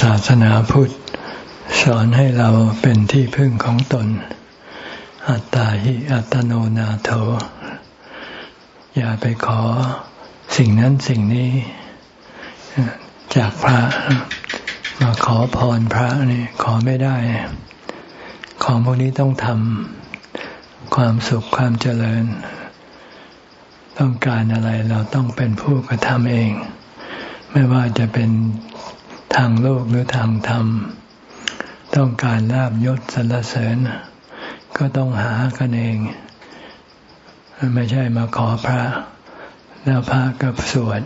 ศาสนาพุทธ สอนให้เราเป็นที่พึ่งของตน อัตตาหิอัตโนนาโถ อย่าไปขอสิ่งนั้นสิ่งนี้ จากพระมาขอพรพระนี่ขอไม่ได้ ของพวกนี้ต้องทำความสุขความเจริญ ต้องการอะไรเราต้องเป็นผู้กระทำเอง ไม่ว่าจะเป็น ทางโลกหรือทางธรรม ต้องการลาบยศสรรเสริญ ก็ต้องหากันเอง ไม่ใช่มาขอพระ แล้วพระกับสวด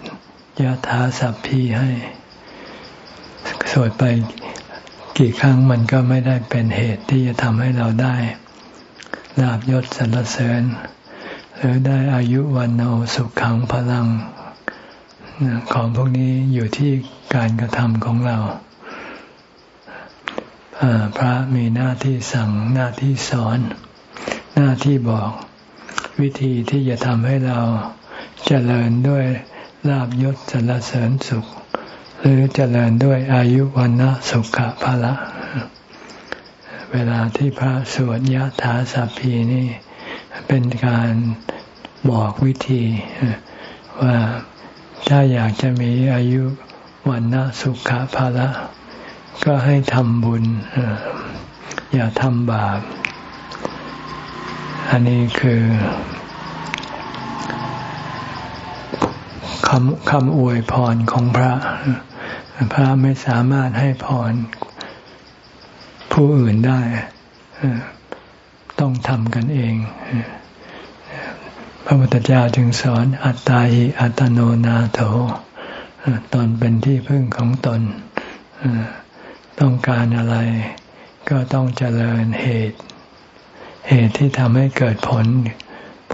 ยะถาสัพพีให้ สวดไปกี่ครั้งมันก็ไม่ได้เป็นเหตุที่จะทำให้เราได้ลาบยศสรรเสริญ หรือได้อายุวันโนสุขขังพลัง ของพวกนี้อยู่ที่การกระทำของเราพระมีหน้าที่สั่งหน้าที่สอน หน้าที่บอกวิธีที่จะทำให้เราเจริญด้วยลาบยศสรรเสริญสุข หรือเจริญด้วยอายุวันนะสุขภาละ เวลาที่พระสวดยะถาสัพพีนี่ เป็นการบอกวิธีว่า ถ้าอยากจะมีอายุวันนะสุขภาละ ก็ให้ทำบุญ อย่าทำบาป อันนี้คือคำคำอวยพรของพระ พระไม่สามารถให้พรผู้อื่นได้ ต้องทำกันเอง พระพุทธเจ้าจึงสอนอัตตาหิอัตโนนาโถตนเป็นที่พึ่งของตน ต้องการอะไรก็ต้องเจริญเหตุ เหตุที่ทำให้เกิดผล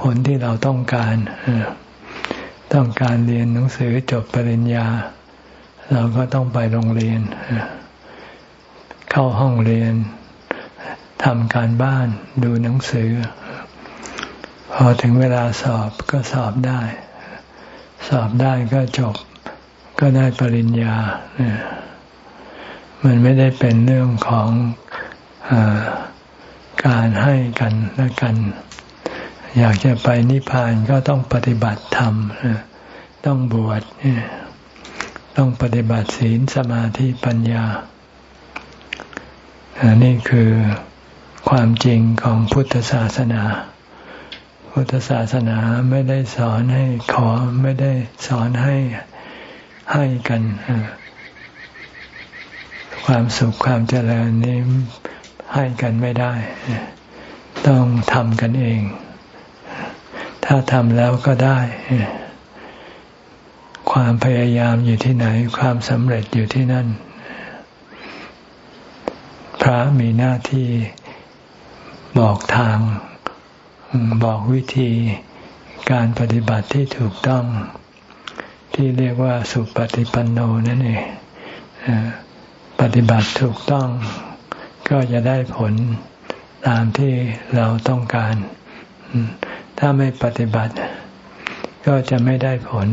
ผลที่เราต้องการ ต้องการเรียนหนังสือจบปริญญา เราก็ต้องไปโรงเรียน เข้าห้องเรียนทำการบ้านดูหนังสือ พอถึงเวลาสอบก็สอบได้ สอบได้ก็จบ ก็ได้ปริญญาเนี่ยมันไม่ได้เป็นเรื่องของอการให้กันและกัน อยากจะไปนิพพานก็ต้องปฏิบัติธรรมต้องบวชต้องปฏิบัติศีลสมาธิปัญญาอันนี้คือความจริงของพุทธศาสนา พุทธศาสนาไม่ได้สอนให้ขอไม่ได้สอนให้ให้กัน ความสุขความเจริญนี้ให้กันไม่ได้ ต้องทำกันเอง ถ้าทำแล้วก็ได้ ความพยายามอยู่ที่ไหน ความสำเร็จอยู่ที่นั่น พระมีหน้าที่บอกทาง บอกวิธีการปฏิบัติที่ถูกต้อง ที่เรียกว่าสุปฏิปันโนนั่นเองปฏิบัติถูกต้อง ก็จะได้ผลตามที่เราต้องการ ถ้าไม่ปฏิบัติ ก็จะไม่ได้ผล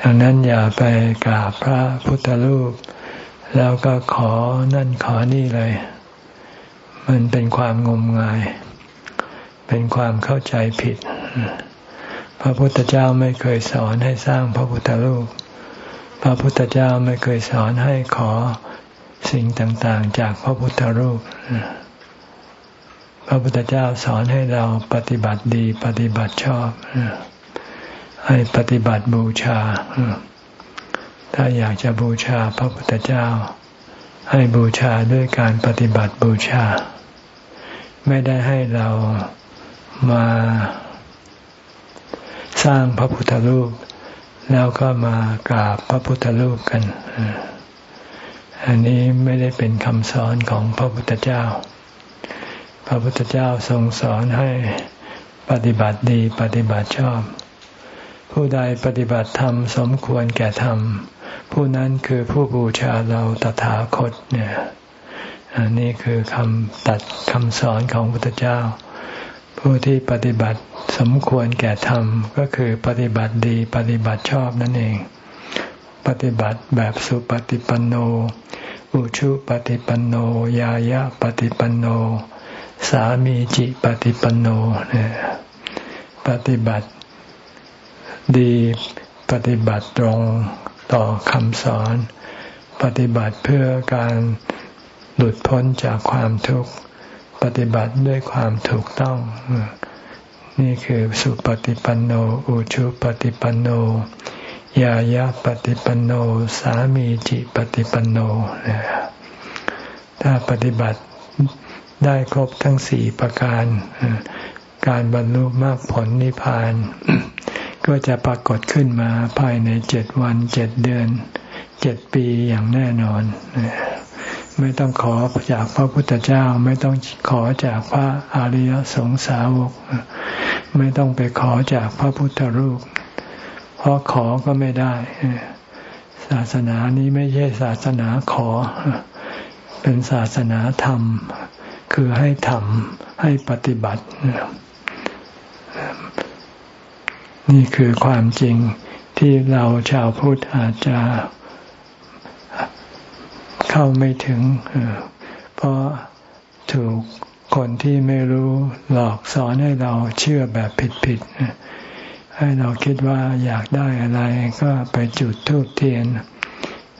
ดังนั้นอย่าไปกราบพระพุทธรูป แล้วก็ขอนั่นขอนี่เลย มันเป็นความงมงาย เป็นความเข้าใจผิด พระพุทธเจ้าไม่เคยสอนให้สร้างพระพุทธรูป พระพุทธเจ้าไม่เคยสอนให้ขอสิ่งต่างๆ จากพระพุทธรูป พระพุทธเจ้าสอนให้เราปฏิบัติดีปฏิบัติชอบ ให้ปฏิบัติบูชา ถ้าอยากจะบูชาพระพุทธเจ้าให้บูชาด้วยการปฏิบัติบูชา ไม่ได้ให้เรามาสร้างพระพุทธรูป แล้วก็มากราบพระพุทธรูปกัน อันนี้ไม่ได้เป็นคำสอนของพระพุทธเจ้า พระพุทธเจ้าทรงสอนให้ปฏิบัติดีปฏิบัติชอบ ผู้ใดปฏิบัติธรรมสมควรแก่ธรรม ผู้นั้นคือผู้บูชาเราตถาคตเนี่ย นนี้คือคำตัดคำสอนของพระพุทธเจ้า ผู้ที่ปฏิบัติสมควรแก่ธรรมก็คือปฏิบัติดีปฏิบัติชอบนั่นเอง ปฏิบัติแบบสุปฏิปันโน อุชุปฏิปันโน ยายะปฏิปันโน สามีจิปฏิปันโนเนี่ยปฏิบัติดีปฏิบัติตรงต่อคำสอน ปฏิบัติเพื่อการ หลุดพ้นจากความทุกข์ ปฏิบัติด้วยความถูกต้อง นี่คือสุปฏิปันโน อุชุปฏิปันโน ยายาปฏิปันโน สามีจิปฏิปันโน ถ้าปฏิบัติได้ครบทั้งสี่ประการ การบรรลุมรรคผลนิพพาน ก็จะปรากฏขึ้นมาภายในเจ็ดวันเจ็ดเดือนเจ็ดปีอย่างแน่นอน ไม่ต้องขอจากพระพุทธเจ้า ไม่ต้องขอจากพระอริยสงสาวก ไม่ต้องไปขอจากพระพุทธรูป เพราะขอก็ไม่ได้ ศาสนานี้ไม่ใช่ศาสนาขอ เป็นศาสนาธรรม คือให้ทำให้ปฏิบัติ นี่คือความจริงที่เราชาวพุทธอาจจะ เข้าไม่ถึง เพราะถูกคนที่ไม่รู้หลอกสอนให้เราเชื่อแบบผิดๆ ให้เราคิดว่าอยากได้อะไรก็ไปจุดทูบเทียน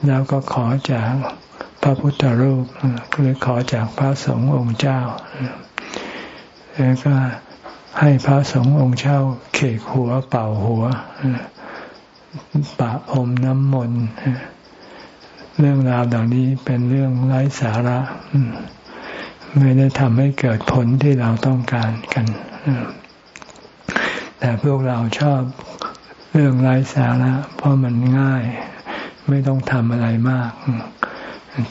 แล้วก็ขอจากพระพุทธรูปหรือขอจากพระสงฆ์องค์เจ้า แล้วก็ให้พระสงฆ์องค์เจ้าเขกหัวเป่าหัวปะอมน้ำมนต์ เรื่องราวเหล่านี้เป็นเรื่องไร้สาระ ไม่ได้ทำให้เกิดผลที่เราต้องการกันแต่พวกเราชอบเรื่องไร้สาระเพราะมันง่าย ไม่ต้องทำอะไรมาก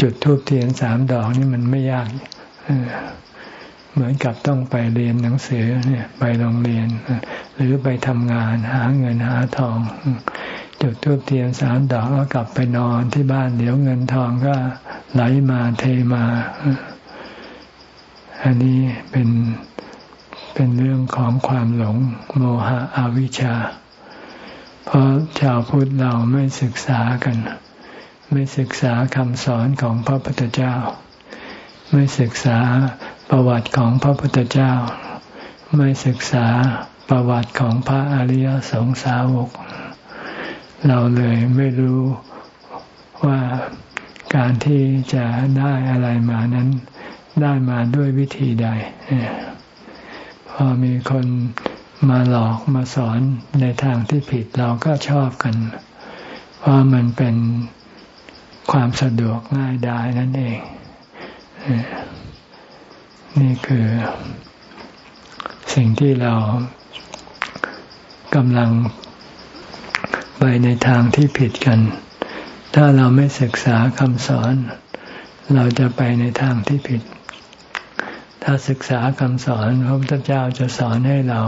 จุดทูบเทียนสามดอกนี่มันไม่ยากเหมือนกับต้องไปเรียนหนังสือเนี่ย ไปโรงเรียน หรือไปทำงานหาเงินหาทอง จุดทูบเทียนสามดอกแล้วกลับไปนอนที่บ้านเดี๋ยวเงินทองก็ไหลมาเทมา อันนี้เป็นเป็นเรื่องของความหลงโมหะอวิชชา เพราะชาวพุทธเราไม่ศึกษากัน ไม่ศึกษาคำสอนของพระพุทธเจ้า ไม่ศึกษาประวัติของพระพุทธเจ้า ไม่ศึกษาประวัติของพระอริยสงสาวก เราเลยไม่รู้ว่าการที่จะได้อะไรมานั้น ได้มาด้วยวิธีใด พอมีคนมาหลอกมาสอนในทางที่ผิดเราก็ชอบกัน เพราะมันเป็นความสะดวกง่ายดายนั่นเอง นี่คือสิ่งที่เรากำลัง ไปในทางที่ผิดกัน ถ้าเราไม่ศึกษาคำสอน เราจะไปในทางที่ผิด ถ้าศึกษาคำสอนพระพุทธเจ้าจะสอนให้เรา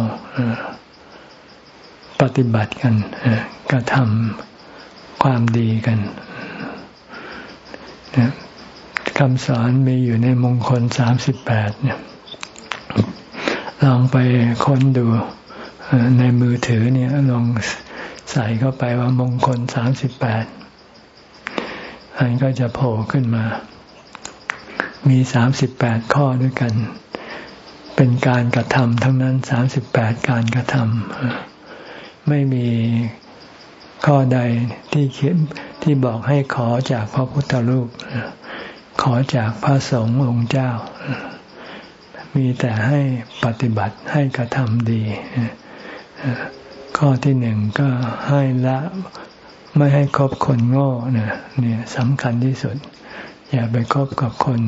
ปฏิบัติกันกระทำความดีกันคำสอนมีอยู่ในมงคลสามสิบแปดเนี่ยลองไปค้นดูในมือถือเนี่ยลอง ใส่เข้าไปว่ามงคลสามสิบแปดอันก็จะโผล่ขึ้นมา มีสามสิบแปดข้อด้วยกัน เป็นการกระทำทั้งนั้นสามสิบแปดการกระทำไม่มีข้อใดที่เขียนที่บอกให้ขอจากพระพุทธรูป ขอจากพระสงฆ์องค์เจ้า มีแต่ให้ปฏิบัติให้กระทำดี ข้อที่หนึ่งก็ให้ละไม่ให้คบคนโง่นี่ยเนี่ยสำคัญที่สุด อย่าไปคบกับคน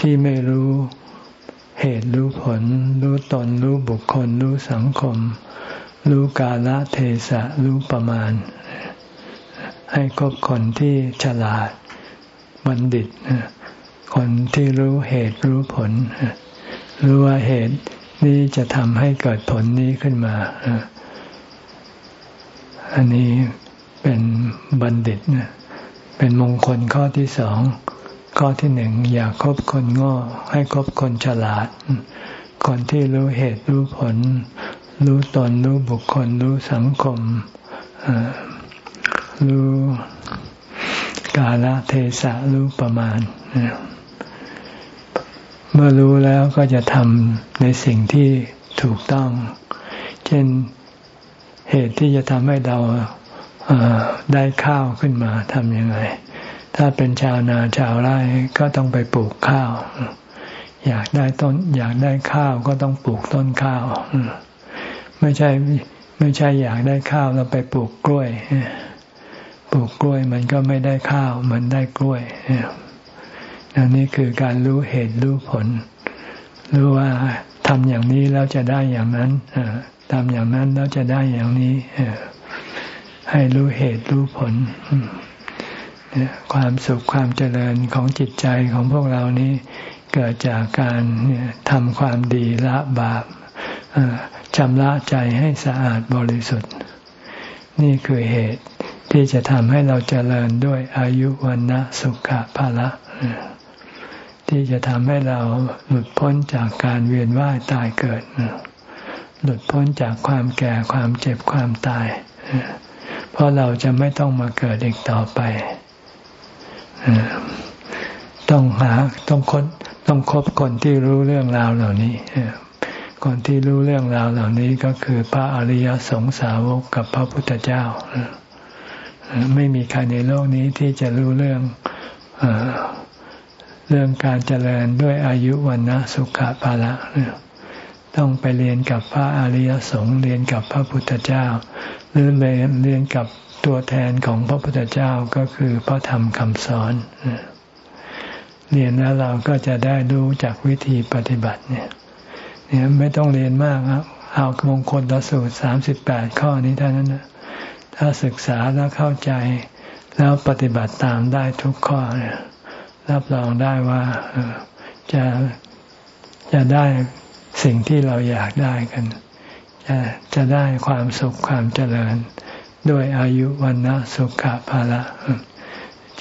ที่ไม่รู้เหตุรู้ผล รู้ตนรู้บุคคล รู้สังคม รู้กาลเทศะรู้ประมาณ ให้คบคนที่ฉลาดบัณฑิต คนที่รู้เหตุรู้ผล รู้ว่าเหตุนี้จะทำให้เกิดผลนี้ขึ้นมา อันนี้เป็นบัณฑิตนะเป็นมงคลข้อที่สองข้อที่หนึ่งอย่าคบคนโง่ให้คบคนฉลาด คนที่รู้เหตุรู้ผล รู้ตนรู้บุคคลรู้สังคมรู้กาลเทศะรู้ประมาณ เมื่อรู้แล้วก็จะทำในสิ่งที่ถูกต้อง เช่น เหตุที่จะทำให้เราได้ข้าวขึ้นมาทำยังไง ถ้าเป็นชาวนาชาวไร่ก็ต้องไปปลูกข้าว อยากได้ต้น อยากได้ข้าวก็ต้องปลูกต้นข้าว ไม่ใช่ไม่ใช่อยากได้ข้าวแล้วไปปลูกกล้วย ปลูกกล้วยมันก็ไม่ได้ข้าวมือนได้กล้วยอันนี้คือการรู้เหตุรู้ผล รู้ว่าทำอย่างนี้แล้วจะได้อย่างนั้น ทำอย่างนั้นแล้วจะได้อย่างนี้ให้รู้เหตุรู้ผลความสุขความเจริญของจิตใจของพวกเรานี้ เกิดจากการทำความดีละบาปชำระใจให้สะอาดบริสุทธิ์ นี่คือเหตุที่จะทำให้เราเจริญด้วยอายุวันนะสุขภาละที่จะทำให้เราหลุดพ้นจากการเวียนว่ายตายเกิด หลุดพ้นจากความแก่ความเจ็บความตาย เพราะเราจะไม่ต้องมาเกิดอีกต่อไป ต้องหาต้องคบต้องคบคนที่รู้เรื่องราวเหล่านี้คนที่รู้เรื่องราวเหล่านี้ก็คือพระอริยสงสาวกกับพระพุทธเจ้า ไม่มีใครในโลกนี้ที่จะรู้เรื่องเรื่องการเจริญด้วยอายุวันนะสุขภาละ ต้องไปเรียนกับพระอริยสงฆ์เรียนกับพระพุทธเจ้า หรือเรียนเรียนกับตัวแทนของพระพุทธเจ้าก็คือพระธรรมคำสอน เรียนแล้วเราก็จะได้รู้จากวิธีปฏิบัติเนี่ยเนี่ยไม่ต้องเรียนมากครับเอามงคลละสูตรสามสิบแปดข้อนี้เท่านั้นนะถ้าศึกษาแล้วเข้าใจ แล้วปฏิบัติตามได้ทุกข้อเนี่ยรับรองได้ว่าจะจะได้ สิ่งที่เราอยากได้กันจะจะได้ความสุขความเจริญ ด้วยอายุวันนะสุขภาละ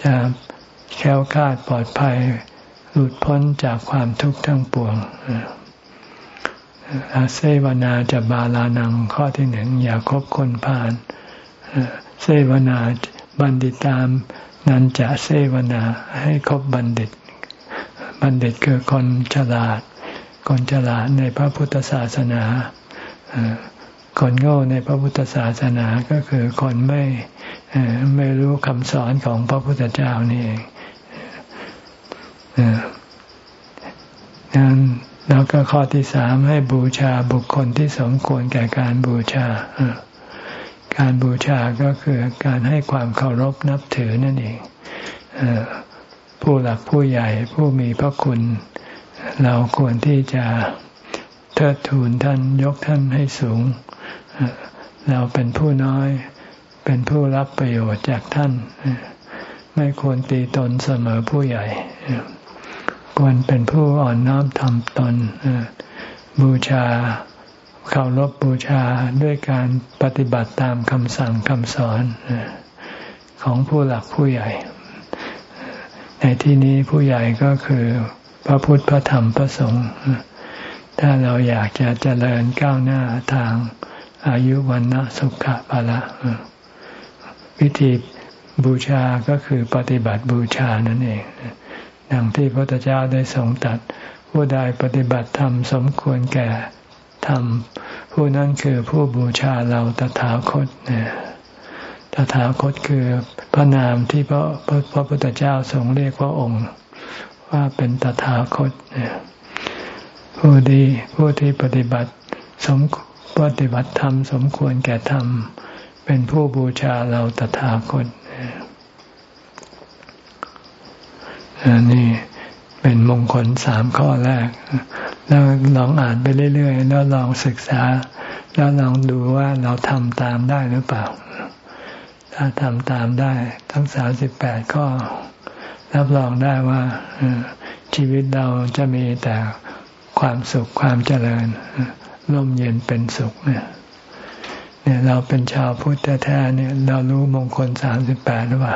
จะแค้วคาดปลอดภัย หลุดพ้นจากความทุกข์ทั้งปวงอาเซวนาจะบาลานังข้อที่หนึ่งอย่าคบคนพาลเซวนาบัณฑิตามนันจะเซวนาให้คบบัณฑิต บัณฑิตคือคนฉลาด คนฉลาดในพระพุทธศาสนาคนโง่ในพระพุทธศาสนาก็คือคนไม่ไม่รู้คำสอนของพระพุทธเจ้านี่เองงั้นแล้วก็ข้อที่สามให้บูชาบุคคลที่สมควรแก่การบูชา การบูชาก็คือการให้ความเคารพนับถือนั่นเองผู้หลักผู้ใหญ่ผู้มีพระคุณ เราควรที่จะเทิดทูนท่านยกท่านให้สูง เราเป็นผู้น้อย เป็นผู้รับประโยชน์จากท่าน ไม่ควรตีตนเสมอผู้ใหญ่ ควรเป็นผู้อ่อนน้อมทำตน บูชาเคารพบูชาด้วยการปฏิบัติตามคำสั่งคำสอนของผู้หลักผู้ใหญ่ ในที่นี้ผู้ใหญ่ก็คือ พระพุทธพระธรรมพระสงฆ์ถ้าเราอยากจะเจริญก้าวหน้าทางอายุวันนะสุขภาละวิธีบูชาก็คือปฏิบัติบูชานั่นเองดังที่พระพุทธเจ้าได้ทรงตัดผู้ใดปฏิบัติธรรมสมควรแก่ธรรมผู้นั้นคือผู้บูชาเราตถาคตเนี่ยตถาคตคือพระนามที่พระพระพุทธเจ้าทรงเรียกว่าองค์ ว่าเป็นตถาคตเนี่ยผู้ดีผู้ที่ปฏิบัติสมปฏิบัติธรรมสมควรแก่ธรรม เป็นผู้บูชาเราตถาคตนี่เป็นมงคลสามข้อแรก แล้วลองอ่านไปเรื่อยๆ แล้วลองศึกษา แล้วลองดูว่าเราทำตามได้หรือเปล่า ถ้าทำตามได้ ทั้งสามสิบแปดข้อ รับรองได้ว่าชีวิตเราจะมีแต่ความสุขความเจริญร่มเย็นเป็นสุขเนี่ยเนี่ยเราเป็นชาวพุทธแท้เนี่ย เรารู้มงคลสามสิบแปดหรือเปล่า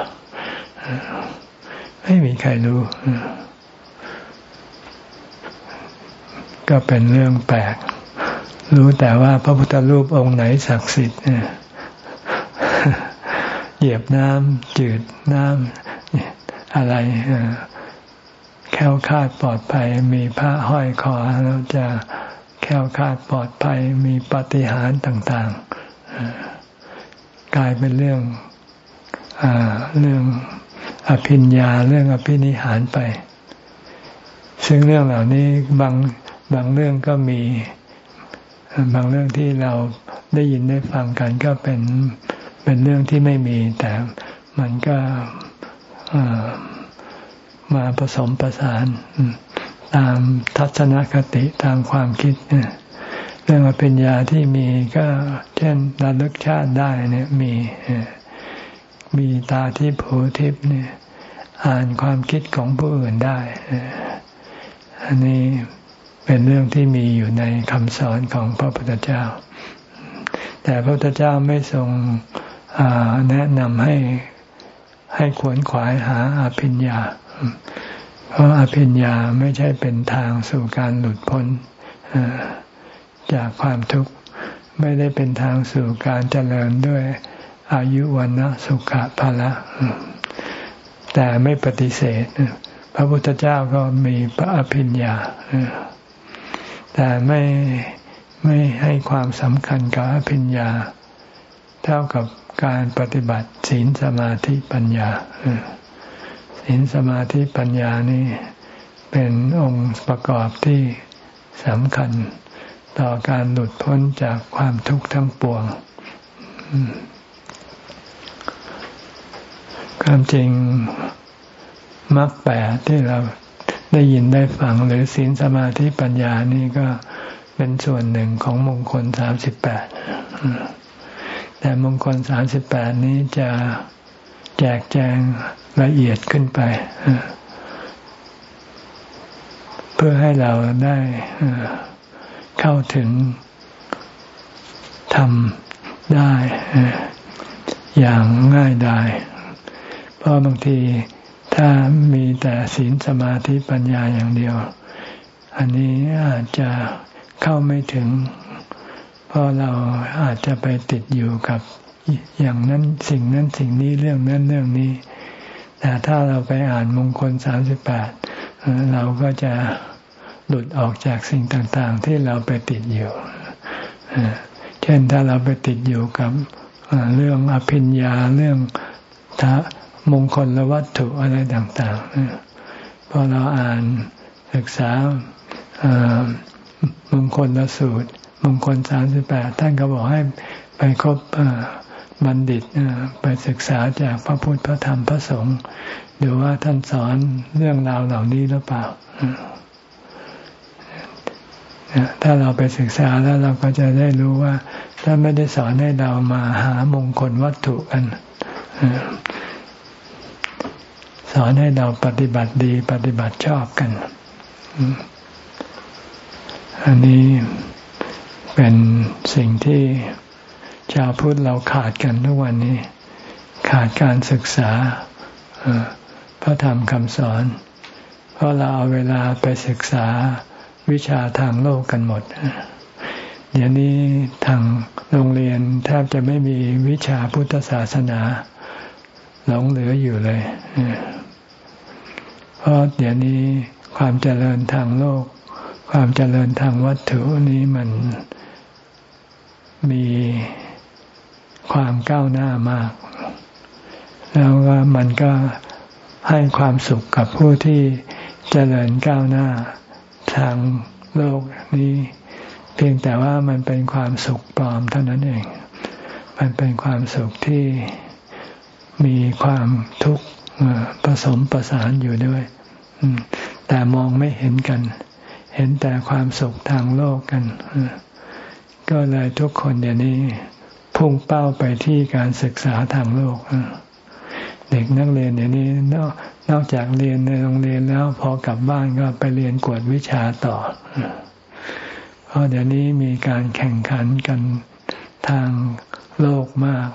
ไม่มีใครรู้ ก็เป็นเรื่องแปลก รู้แต่ว่าพระพุทธรูปองค์ไหนศักดิ์สิทธิ์เหยียบน้ำจืดน้ำ อะไรแค้วคาดปลอดภัย มีพระห้อยคอเราจะแค้วคาดปลอดภัย มีปฏิหารต่างๆ กลายเป็นเรื่องอเรื่องอภิญญาเรื่องอภินิหารไป ซึ่งเรื่องเหล่านี้บางบางเรื่องก็มีบางเรื่องที่เราได้ยินได้ฟังกันก็เป็นเป็นเรื่องที่ไม่มี แต่มันก็ มาผสมประสานตามทัศนคติตามความคิดเรื่องอภิญญาที่มีก็เช่นระลึกชาติได้เนี่ยมีมีตาทิพย์หูทิพย์เนี่ยอ่านความคิดของผู้อื่นได้ อันนี้เป็นเรื่องที่มีอยู่ในคำสอนของพระพุทธเจ้า แต่พระพุทธเจ้าไม่ทรงแนะนำให้ ให้ขวนขวายหาอภิญญา เพราะอภิญญาไม่ใช่เป็นทางสู่การหลุดพ้นจากความทุกข์ไม่ได้เป็นทางสู่การเจริญด้วยอายุวันนะสุขะภละแต่ไม่ปฏิเสธ พระพุทธเจ้าก็มีพระอภิญญาแต่ไม่ไม่ให้ความสำคัญกับอภิญญา เท่ากับ การปฏิบัติศีลสมาธิปัญญาศีลสมาธิปัญญานี่เป็นองค์ประกอบที่สำคัญ ต่อการหลุดพ้นจากความทุกข์ทั้งปวงความจริงมรรคแปดที่เราได้ยินได้ฟังหรือศีลสมาธิปัญญานี่ก็เป็นส่วนหนึ่งของมงคลสามสิบแปด แต่มงคลสามสิบแปดนี้จะแจกแจงละเอียดขึ้นไป เพื่อให้เราได้เข้าถึงทำได้ อย่างง่ายดาย เพราะบางทีถ้ามีแต่ศีลสมาธิปัญญาอย่างเดียว อันนี้อาจจะเข้าไม่ถึง เพราะเราอาจจะไปติดอยู่กับอย่างนั้นสิ่งนั้นสิ่งนี้เรื่องนั้นเรื่องนี้ แต่ถ้าเราไปอ่านมงคลสามสิบแปดเราก็จะหลุดออกจากสิ่งต่างๆ ที่เราไปติดอยู่เช่นถ้าเราไปติดอยู่กับเรื่องอภิญญาเรื่องทะมงคลละวัตถุอะไรต่างๆพอเราอ่านศึกษามงคลละสูตร มงคลสามสิบแปดท่านก็บอกให้ไปคบบัณฑิตไปศึกษาจากพระพุทธพระธรรมพระสงฆ์ดูว่าท่านสอนเรื่องราวเหล่านี้หรือเปล่าถ้าเราไปศึกษาแล้วเราก็จะได้รู้ว่าท่านไม่ได้สอนให้เรามาหามงคลวัตถุกันสอนให้เราปฏิบัติดี ปฏิบัติชอบกัน อันนี้ เป็นสิ่งที่ชาวพุทธเราขาดกันทุกวันนี้ ขาดการศึกษาพระธรรมคำสอน เพราะเราเอาเวลาไปศึกษาวิชาทางโลกกันหมด เดี๋ยวนี้ทางโรงเรียนแทบจะไม่มีวิชาพุทธศาสนาหลงเหลืออยู่เลย เพราะเดี๋ยวนี้ความเจริญทางโลก ความเจริญทางวัตถุนี้มัน มีความก้าวหน้ามาก แล้วก็มันก็ให้ความสุขกับผู้ที่เจริญก้าวหน้าทางโลกนี้ เพียงแต่ว่ามันเป็นความสุขปลอมเท่านั้นเอง มันเป็นความสุขที่มีความทุกข์ผสมประสานอยู่ด้วยแต่มองไม่เห็นกัน เห็นแต่ความสุขทางโลกกัน ก็เลยทุกคนเดี๋ยวนี้ พุ่งเป้าไปที่การศึกษาทางโลก เด็กนักเรียนเดี๋ยวนี้นอกนอกจากเรียนในโรงเรียนแล้วพอกลับบ้านก็ไปเรียนกวดวิชาต่อ เพราะเดี๋ยวนี้มีการแข่งขันกันทางโลกมาก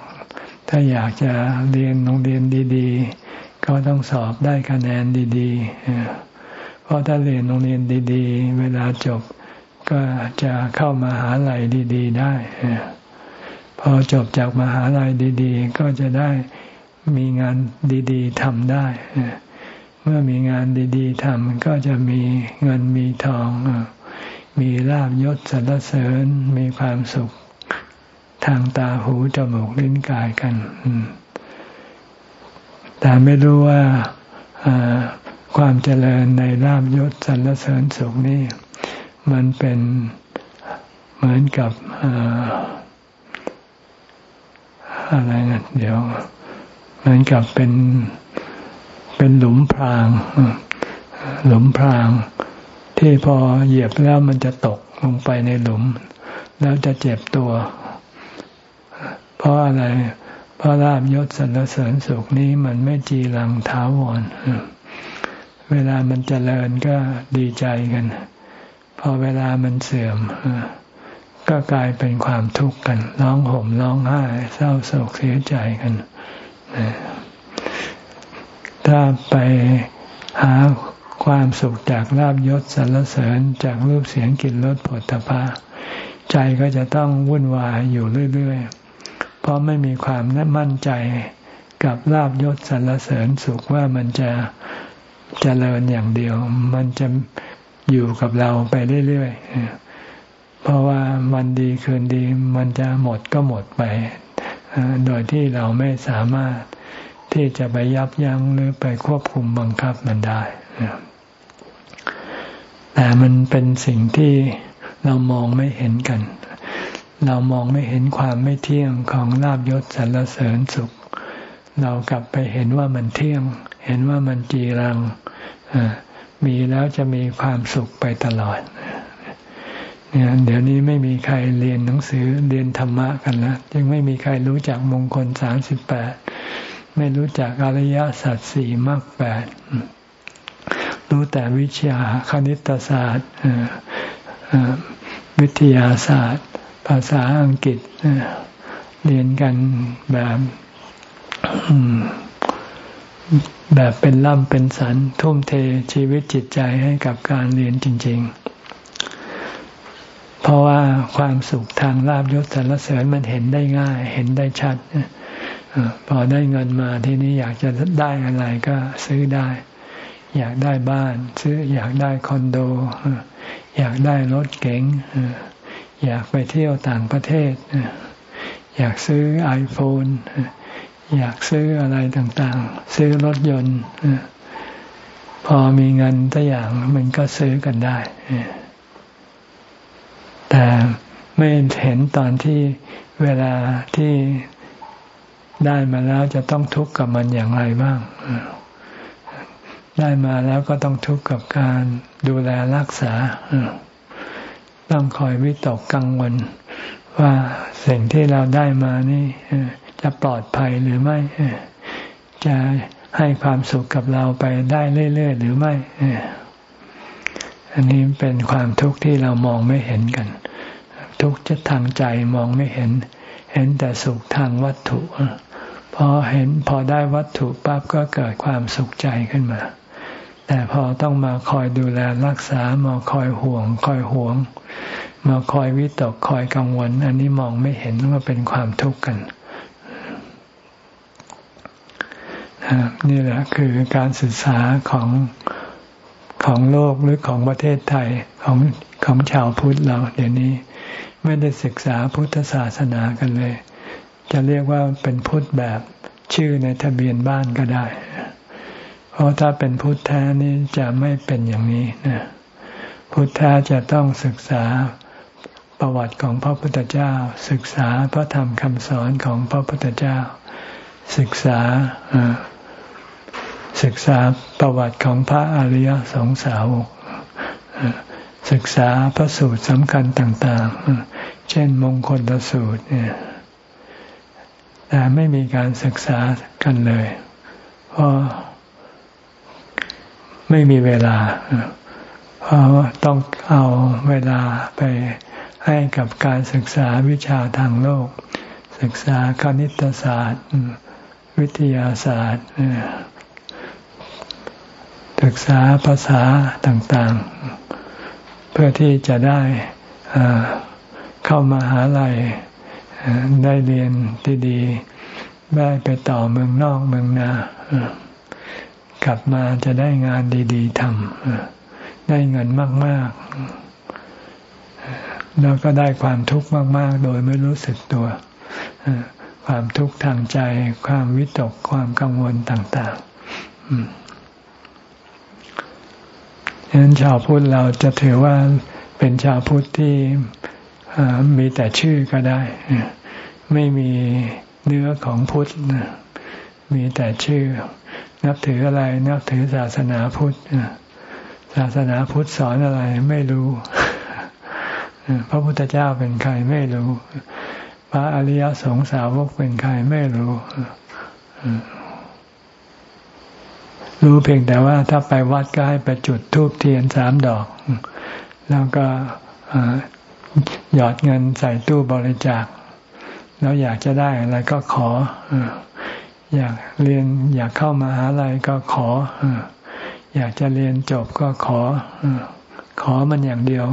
ถ้าอยากจะเรียนโรงเรียนดีๆ ก็ต้องสอบได้คะแนนดีๆ เพราะถ้าเรียนโรงเรียนดีๆ เวลาจบ ก็จะเข้ามาหาลัยดี ๆ ได้ พอจบจากมหาลัยดี ๆ ก็จะได้มีงานดี ๆทำได้ เมื่อมีงานดีๆทำก็จะมีเงินมีทอง มีลาบยศสรรเสริญมีความสุขทางตาหูจมูกลิ้นกายกัน แต่ไม่รู้ว่าความเจริญในลาบยศสรรเสริญสุขนี่ มันเป็นเหมือนกับอะไรนะเดี๋ยว เหมือนกับเป็นเป็นหลุมพราง หลุมพราง ที่พอเหยียบแล้วมันจะตกลงไปในหลุม แล้วจะเจ็บตัว เพราะอะไร เพราะลาบยศสรรเสริญสุขนี้มันไม่จีรังท้าวรเวลามันจเจริญก็ดีใจกัน อเวลามันเสื่อมก็กลายเป็นความทุกข์กัน ร้องห่มร้องไห้เศร้าโศกเสียใจกัน ถ้าไปหาความสุขจากลาบยศสรรเสริญจากรูปเสียงกลิ่นรสผลตภะใจก็จะต้องวุ่นวายอยู่เรื่อยๆ เพราะไม่มีความมั่นใจกับลาบยศสรรเสริญสุขว่ามันจะจะเจริญอย่างเดียว มันจะ อยู่กับเราไปเรื่อยๆ เพราะว่ามันดีคืนดีมันจะหมดก็หมดไป โดยที่เราไม่สามารถที่จะไปยับยั้งหรือไปควบคุมบังคับมันได้ แต่มันเป็นสิ่งที่เรามองไม่เห็นกัน เรามองไม่เห็นความไม่เที่ยงของลาบยศสรรเสริญสุข เรากลับไปเห็นว่ามันเที่ยง เห็นว่ามันจีรัง มีแล้วจะมีความสุขไปตลอดเนี่ยเดี๋ยวนี้ไม่มีใครเรียนหนังสือเรียนธรรมะกันแล้วยังไม่มีใครรู้จักมงคลสามสิบแปดไม่รู้จักอริยสัจสี่มรรคแปดรู้แต่วิชาคณิตศาสตร์วิทยาศาสตร์ ภาษาอังกฤษเรียนกันแบบ แบบเป็นล่ำเป็นสันทุ่มเทชีวิตจิตใจให้กับการเรียนจริง ๆ เพราะว่าความสุขทางลาบยศสรรเสริญมันเห็นได้ง่าย เห็นได้ชัดพอได้เงินมาทีนี้อยากจะได้อะไรก็ซื้อได้ อยากได้บ้าน ซื้ออยากได้คอนโด อยากได้รถเก๋งอยากไปเที่ยวต่างประเทศ อยากซื้อไอโฟน อยากซื้ออะไรต่างๆ ซื้อรถยนต์พอมีเงินตัวอย่างมันก็ซื้อกันได้ แต่ไม่เห็นตอนที่เวลาที่ได้มาแล้วจะต้องทุกข์กับมันอย่างไรบ้าง ได้มาแล้วก็ต้องทุกข์กับการดูแลรักษา ต้องคอยวิตกกังวลว่าสิ่งที่เราได้มานี่ จะปลอดภัยหรือไม่ จะให้ความสุขกับเราไปได้เรื่อย ๆ หรือไม่ อันนี้เป็นความทุกข์ที่เรามองไม่เห็นกัน ทุกข์จะทางใจมองไม่เห็น เห็นแต่สุขทางวัตถุ พอเห็นพอได้วัตถุปั๊บก็เกิดความสุขใจขึ้นมา แต่พอต้องมาคอยดูแลรักษา มาคอยห่วง คอยห่วง มาคอยวิตก คอยกังวล อันนี้มองไม่เห็นว่าเป็นความทุกข์กัน นี่แหละคือการศึกษาของของโลกหรือของประเทศไทยของของชาวพุทธเราเดี๋ยวนี้ไม่ได้ศึกษาพุทธศาสนากันเลย จะเรียกว่าเป็นพุทธแบบชื่อในทะเบียนบ้านก็ได้ เพราะถ้าเป็นพุทธแท้นี้จะไม่เป็นอย่างนี้นะพุทธแท้จะต้องศึกษาประวัติของพระพุทธเจ้า ศึกษาพระธรรมคำสอนของพระพุทธเจ้า ศึกษา ศึกษาประวัติของพระอริยสงสาวกศึกษาพระสูตรสำคัญต่าง ๆ เช่นมงคลสูตรเนี่ยแต่ไม่มีการศึกษากันเลย เพราะไม่มีเวลา เพราะต้องเอาเวลาไปให้กับการศึกษาวิชาทางโลก ศึกษาคณิตศาสตร์ วิทยาศาสตร์ ศึกษาภาษาต่างๆ เพื่อที่จะได้เข้ามาหาลัยได้เรียนดีๆได้ไปต่อเมืองนอกเมืองนากลับมาจะได้งานดี ๆทำได้เงินมาก ๆ แล้วก็ได้ความทุกข์มาก ๆ โดยไม่รู้สึกตัวความทุกข์ทางใจ ความวิตก ความกังวลต่าง ๆ ฉะนั้นชาวพุทธเราจะถือว่าเป็นชาวพุทธที่มีแต่ชื่อก็ได้ ไม่มีเนื้อของพุทธมีแต่ชื่อ นับถืออะไร นับถือศาสนาพุทธศาสนาพุทธสอนอะไรไม่รู้ พระพุทธเจ้าเป็นใครไม่รู้ พระอริยสงสาวกเป็นใครไม่รู้ รู้เพียงแต่ว่าถ้าไปวัดก็ให้ไปจุดธูปเทียนสามดอก แล้วก็หยอดเงินใส่ตู้บริจาค แล้วอยากจะได้อะไรก็ขอ อยากเรียนอยากเข้ามาหาอะไรก็ขอ อยากจะเรียนจบก็ขอ ขอมันอย่างเดียว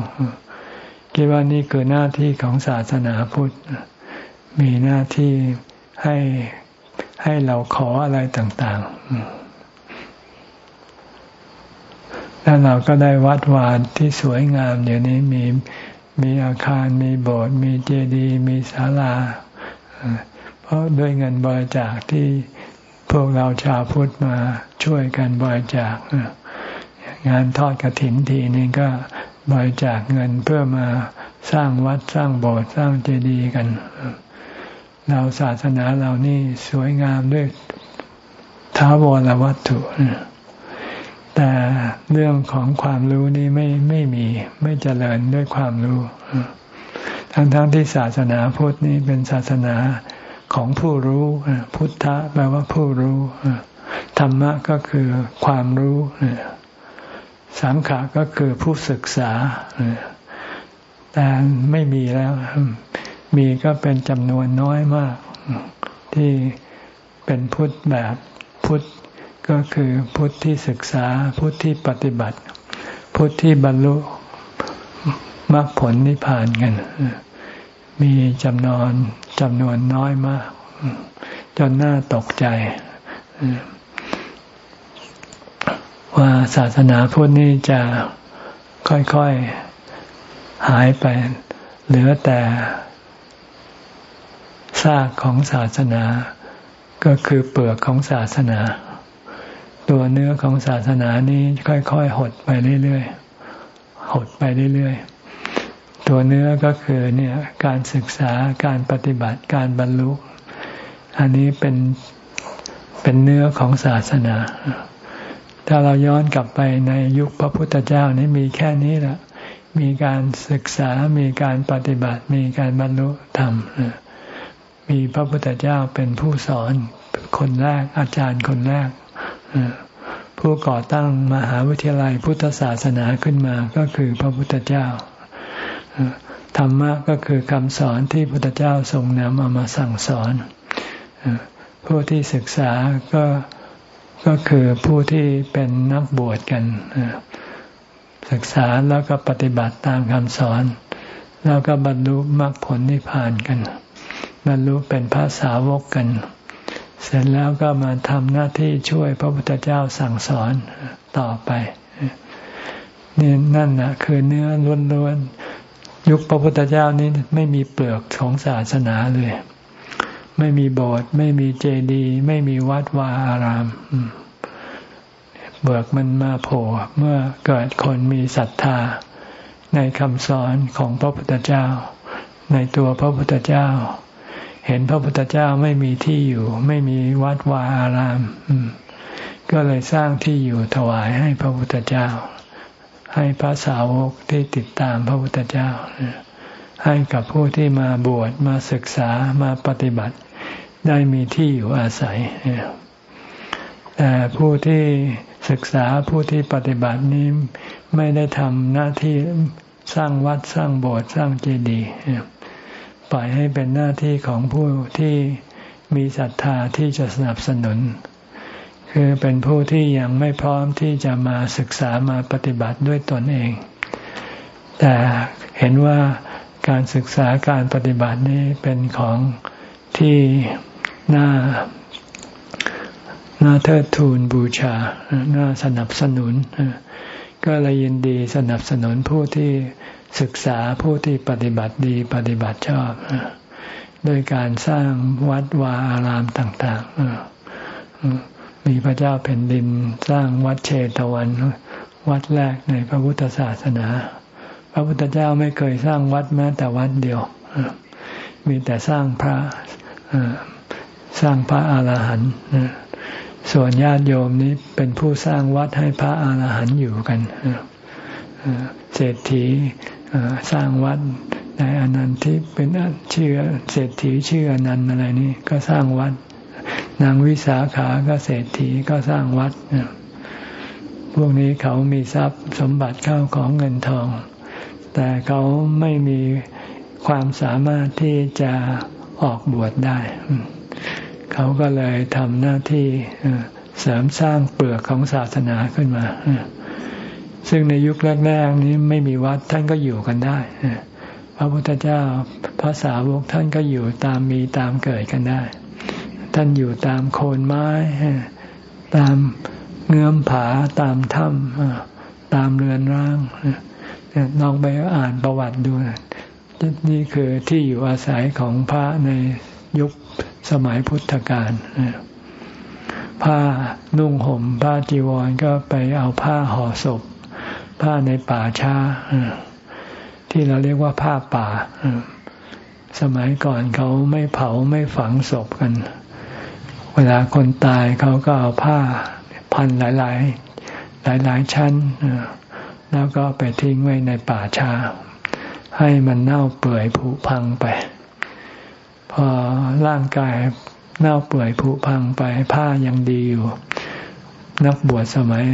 คิดว่านี่คือหน้าที่ของศาสนาพุทธ มีหน้าที่ให้ให้เราขออะไรต่าง ๆ แล้วเราก็ได้วัดวานที่สวยงามเดี๋ยวนี้มีมีอาคารมีโบสถ์มีเจดีย์มีศาลา เพราะด้วยเงินบริจาคที่พวกเราชาวพุทธมาช่วยกันบริจาคงานทอดกระถินทีนี้ก็บริจาคเงินเพื่อมาสร้างวัดสร้างโบสถ์สร้างเจดีย์กัน เราศาสนาเรานี่สวยงามด้วยท้าวรวัตถุ แต่เรื่องของความรู้นี่ไม่ไม่มีไม่เจริญด้วยความรู้ ทั้งๆทที่ศาสนาพุทธนี่เป็นศาสนาของผู้รู้พุทธะแปลว่าผู้รู้ธรรมะก็คือความรู้สังขะก็คือผู้ศึกษาแต่ไม่มีแล้ว มีก็เป็นจำนวนน้อยมาก ที่เป็นพุทธแบบพุทธ ก็คือพุทธที่ศึกษาพุทธที่ปฏิบัติ พุทธที่บรรลุมรรคผลนิพพานกัน มีจำนวนจำนวนน้อยมาก จนน่าตกใจ ว่าศาสนาพุทธนี่จะค่อยๆ หายไป เหลือแต่ซากของศาสนา ก็คือเปลือกของศาสนา ตัวเนื้อของศาสนานี้ค่อยๆ หดไปเรื่อยๆ หดไปเรื่อยๆ ตัวเนื้อก็คือเนี่ยการศึกษาการปฏิบัติการบรรลุ อันนี้เป็นเป็นเนื้อของศาสนา ถ้าเราย้อนกลับไปในยุคพระพุทธเจ้านี่มีแค่นี้แหละ มีการศึกษา มีการปฏิบัติ มีการบรรลุธรรม มีพระพุทธเจ้าเป็นผู้สอนคนแรกอาจารย์คนแรก ผู้ก่อตั้งมหาวิทยาลัยพุทธศาสนาขึ้นมาก็คือพระพุทธเจ้าธรรมะก็คือคำสอนที่พระพุทธเจ้าทรงนำเอามาสั่งสอนผู้ที่ศึกษาก็ก็คือผู้ที่เป็นนักบวชกันศึกษาแล้วก็ปฏิบัติตามคำสอน แล้วก็บรรลุมรรคผลนิพพานกัน บรรลุเป็นพระสาวกกัน เสร็จแล้วก็มาทำหน้าที่ช่วยพระพุทธเจ้าสั่งสอนต่อไปนี่นั่นนะคือเนื้อล้วนๆยุคพระพุทธเจ้านี้ไม่มีเปลือกของศาสนาเลย ไม่มีโบสถ์ไม่มีเจดีย์ไม่มีวัดวาอารามเบิกมันมาโผล่เมื่อเกิดคนมีศรัทธา ในคำสอนของพระพุทธเจ้า ในตัวพระพุทธเจ้า เห็นพระพุทธเจ้าไม่มีที่อยู่ ไม่มีวัดวาอาราม ก็เลยสร้างที่อยู่ถวายให้พระพุทธเจ้า ให้พระสาวกที่ติดตามพระพุทธเจ้า ให้กับผู้ที่มาบวชมาศึกษามาปฏิบัติ ได้มีที่อยู่อาศัยแต่ผู้ที่ศึกษาผู้ที่ปฏิบัตินี้ไม่ได้ทำหน้าที่สร้างวัดสร้างโบสถ์สร้างเจดีย์ ปล่อยให้เป็นหน้าที่ของผู้ที่มีศรัทธาที่จะสนับสนุน คือเป็นผู้ที่ยังไม่พร้อมที่จะมาศึกษามาปฏิบัติด้วยตนเอง แต่เห็นว่าการศึกษาการปฏิบัตินี้เป็นของที่น่าน่าเทิดทูนบูชา น่าสนับสนุน ก็เลยยินดีสนับสนุนผู้ที่ ศึกษาผู้ที่ปฏิบัติดีปฏิบัติชอบโดยการสร้างวัดวาอารามต่างๆ มีพระเจ้าแผ่นดินสร้างวัดเชตวัน วัดแรกในพระพุทธศาสนา พระพุทธเจ้าไม่เคยสร้างวัดแม้แต่วัดเดียว มีแต่สร้างพระสร้างพระอาหารหันต์ส่วนญาติโยมนี้เป็นผู้สร้างวัดให้พระอาหารหันต์อยู่กันเศรษฐี สร้างวัดในอนันทิเป็นชื่อเศรษฐีชื่ออนันต์อะไรนี่ก็สร้างวัด นางวิสาขาก็เศรษฐีก็สร้างวัดพวกนี้เขามีทรัพย์สมบัติเข้าของเงินทอง แต่เขาไม่มีความสามารถที่จะออกบวชได้ เขาก็เลยทำหน้าที่เสริมสร้างเปลือกของศาสนาขึ้นมา ซึ่งในยุคแรกๆนี้ไม่มีวัดท่านก็อยู่กันได้พระพุทธเจ้าพระสาวกท่านก็อยู่ตามมีตามเกิดกันได้ ท่านอยู่ตามโคนไม้ ตามเงื้อมผาตามถ้ำตามเรือนร่างลองไปอ่านประวัติดูนี่คือที่อยู่อาศัยของพระในยุคสมัยพุทธกาลผ้านุ่งห่มผ้าจีวรก็ไปเอาผ้าห่อศพ ผ้าในป่าช้าที่เราเรียกว่าผ้าป่าสมัยก่อนเขาไม่เผาไม่ฝังศพกัน เวลาคนตายเขาก็เอาผ้าพันหลายๆหลายๆชั้นแล้วก็ไปทิ้งไว้ในป่าช้า ให้มันเน่าเปื่อยผุพังไป พอร่างกายเน่าเปื่อยผุพังไป ผ้ายังดีอยู่ นักบวชสมัย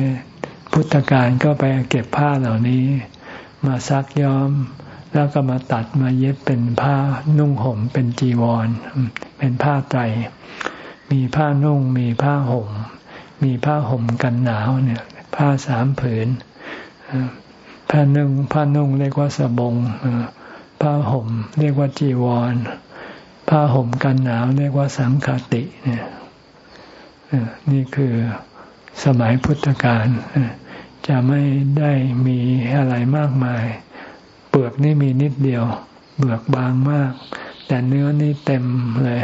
พุทธกาลก็ไปเก็บผ้าเหล่านี้ มาซักย้อม แล้วก็มาตัดมาเย็บเป็นผ้านุ่งห่มเป็นจีวร เป็นผ้าไตรมีผ้านุ่งมีผ้าห่ม มีผ้าห่มกันหนาวเนี่ย ผ้าสามผืนผ้านุ่งผ้านุ่งเรียกว่าสบงผ้าห่ม เรียกว่าจีวร ผ้าห่มกันหนาว เรียกว่าสังคติเนี่ยนี่คือสมัยพุทธกาล จะไม่ได้มีอะไรมากมาย เปลือกนี่มีนิดเดียวเปลือกบางมาก แต่เนื้อนี่เต็มเลย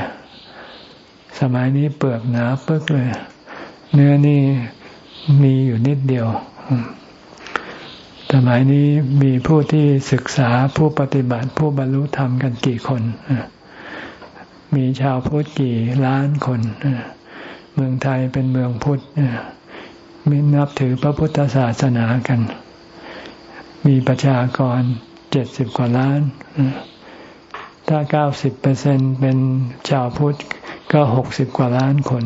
สมัยนี้เปลือกหนาปึกเลย เนื้อนี่มีอยู่นิดเดียว สมัยนี้มีผู้ที่ศึกษาผู้ปฏิบัติผู้บรรลุธรรมกันกี่คน มีชาวพุทธกี่ล้านคน เมืองไทยเป็นเมืองพุทธ มีนับถือพระพุทธศาสนากัน มีประชากรเจ็ดสิบกว่าล้าน ถ้าเก้าสิบเปอร์เซ็นเป็นชาวพุทธก็หกสิบกว่าล้านคน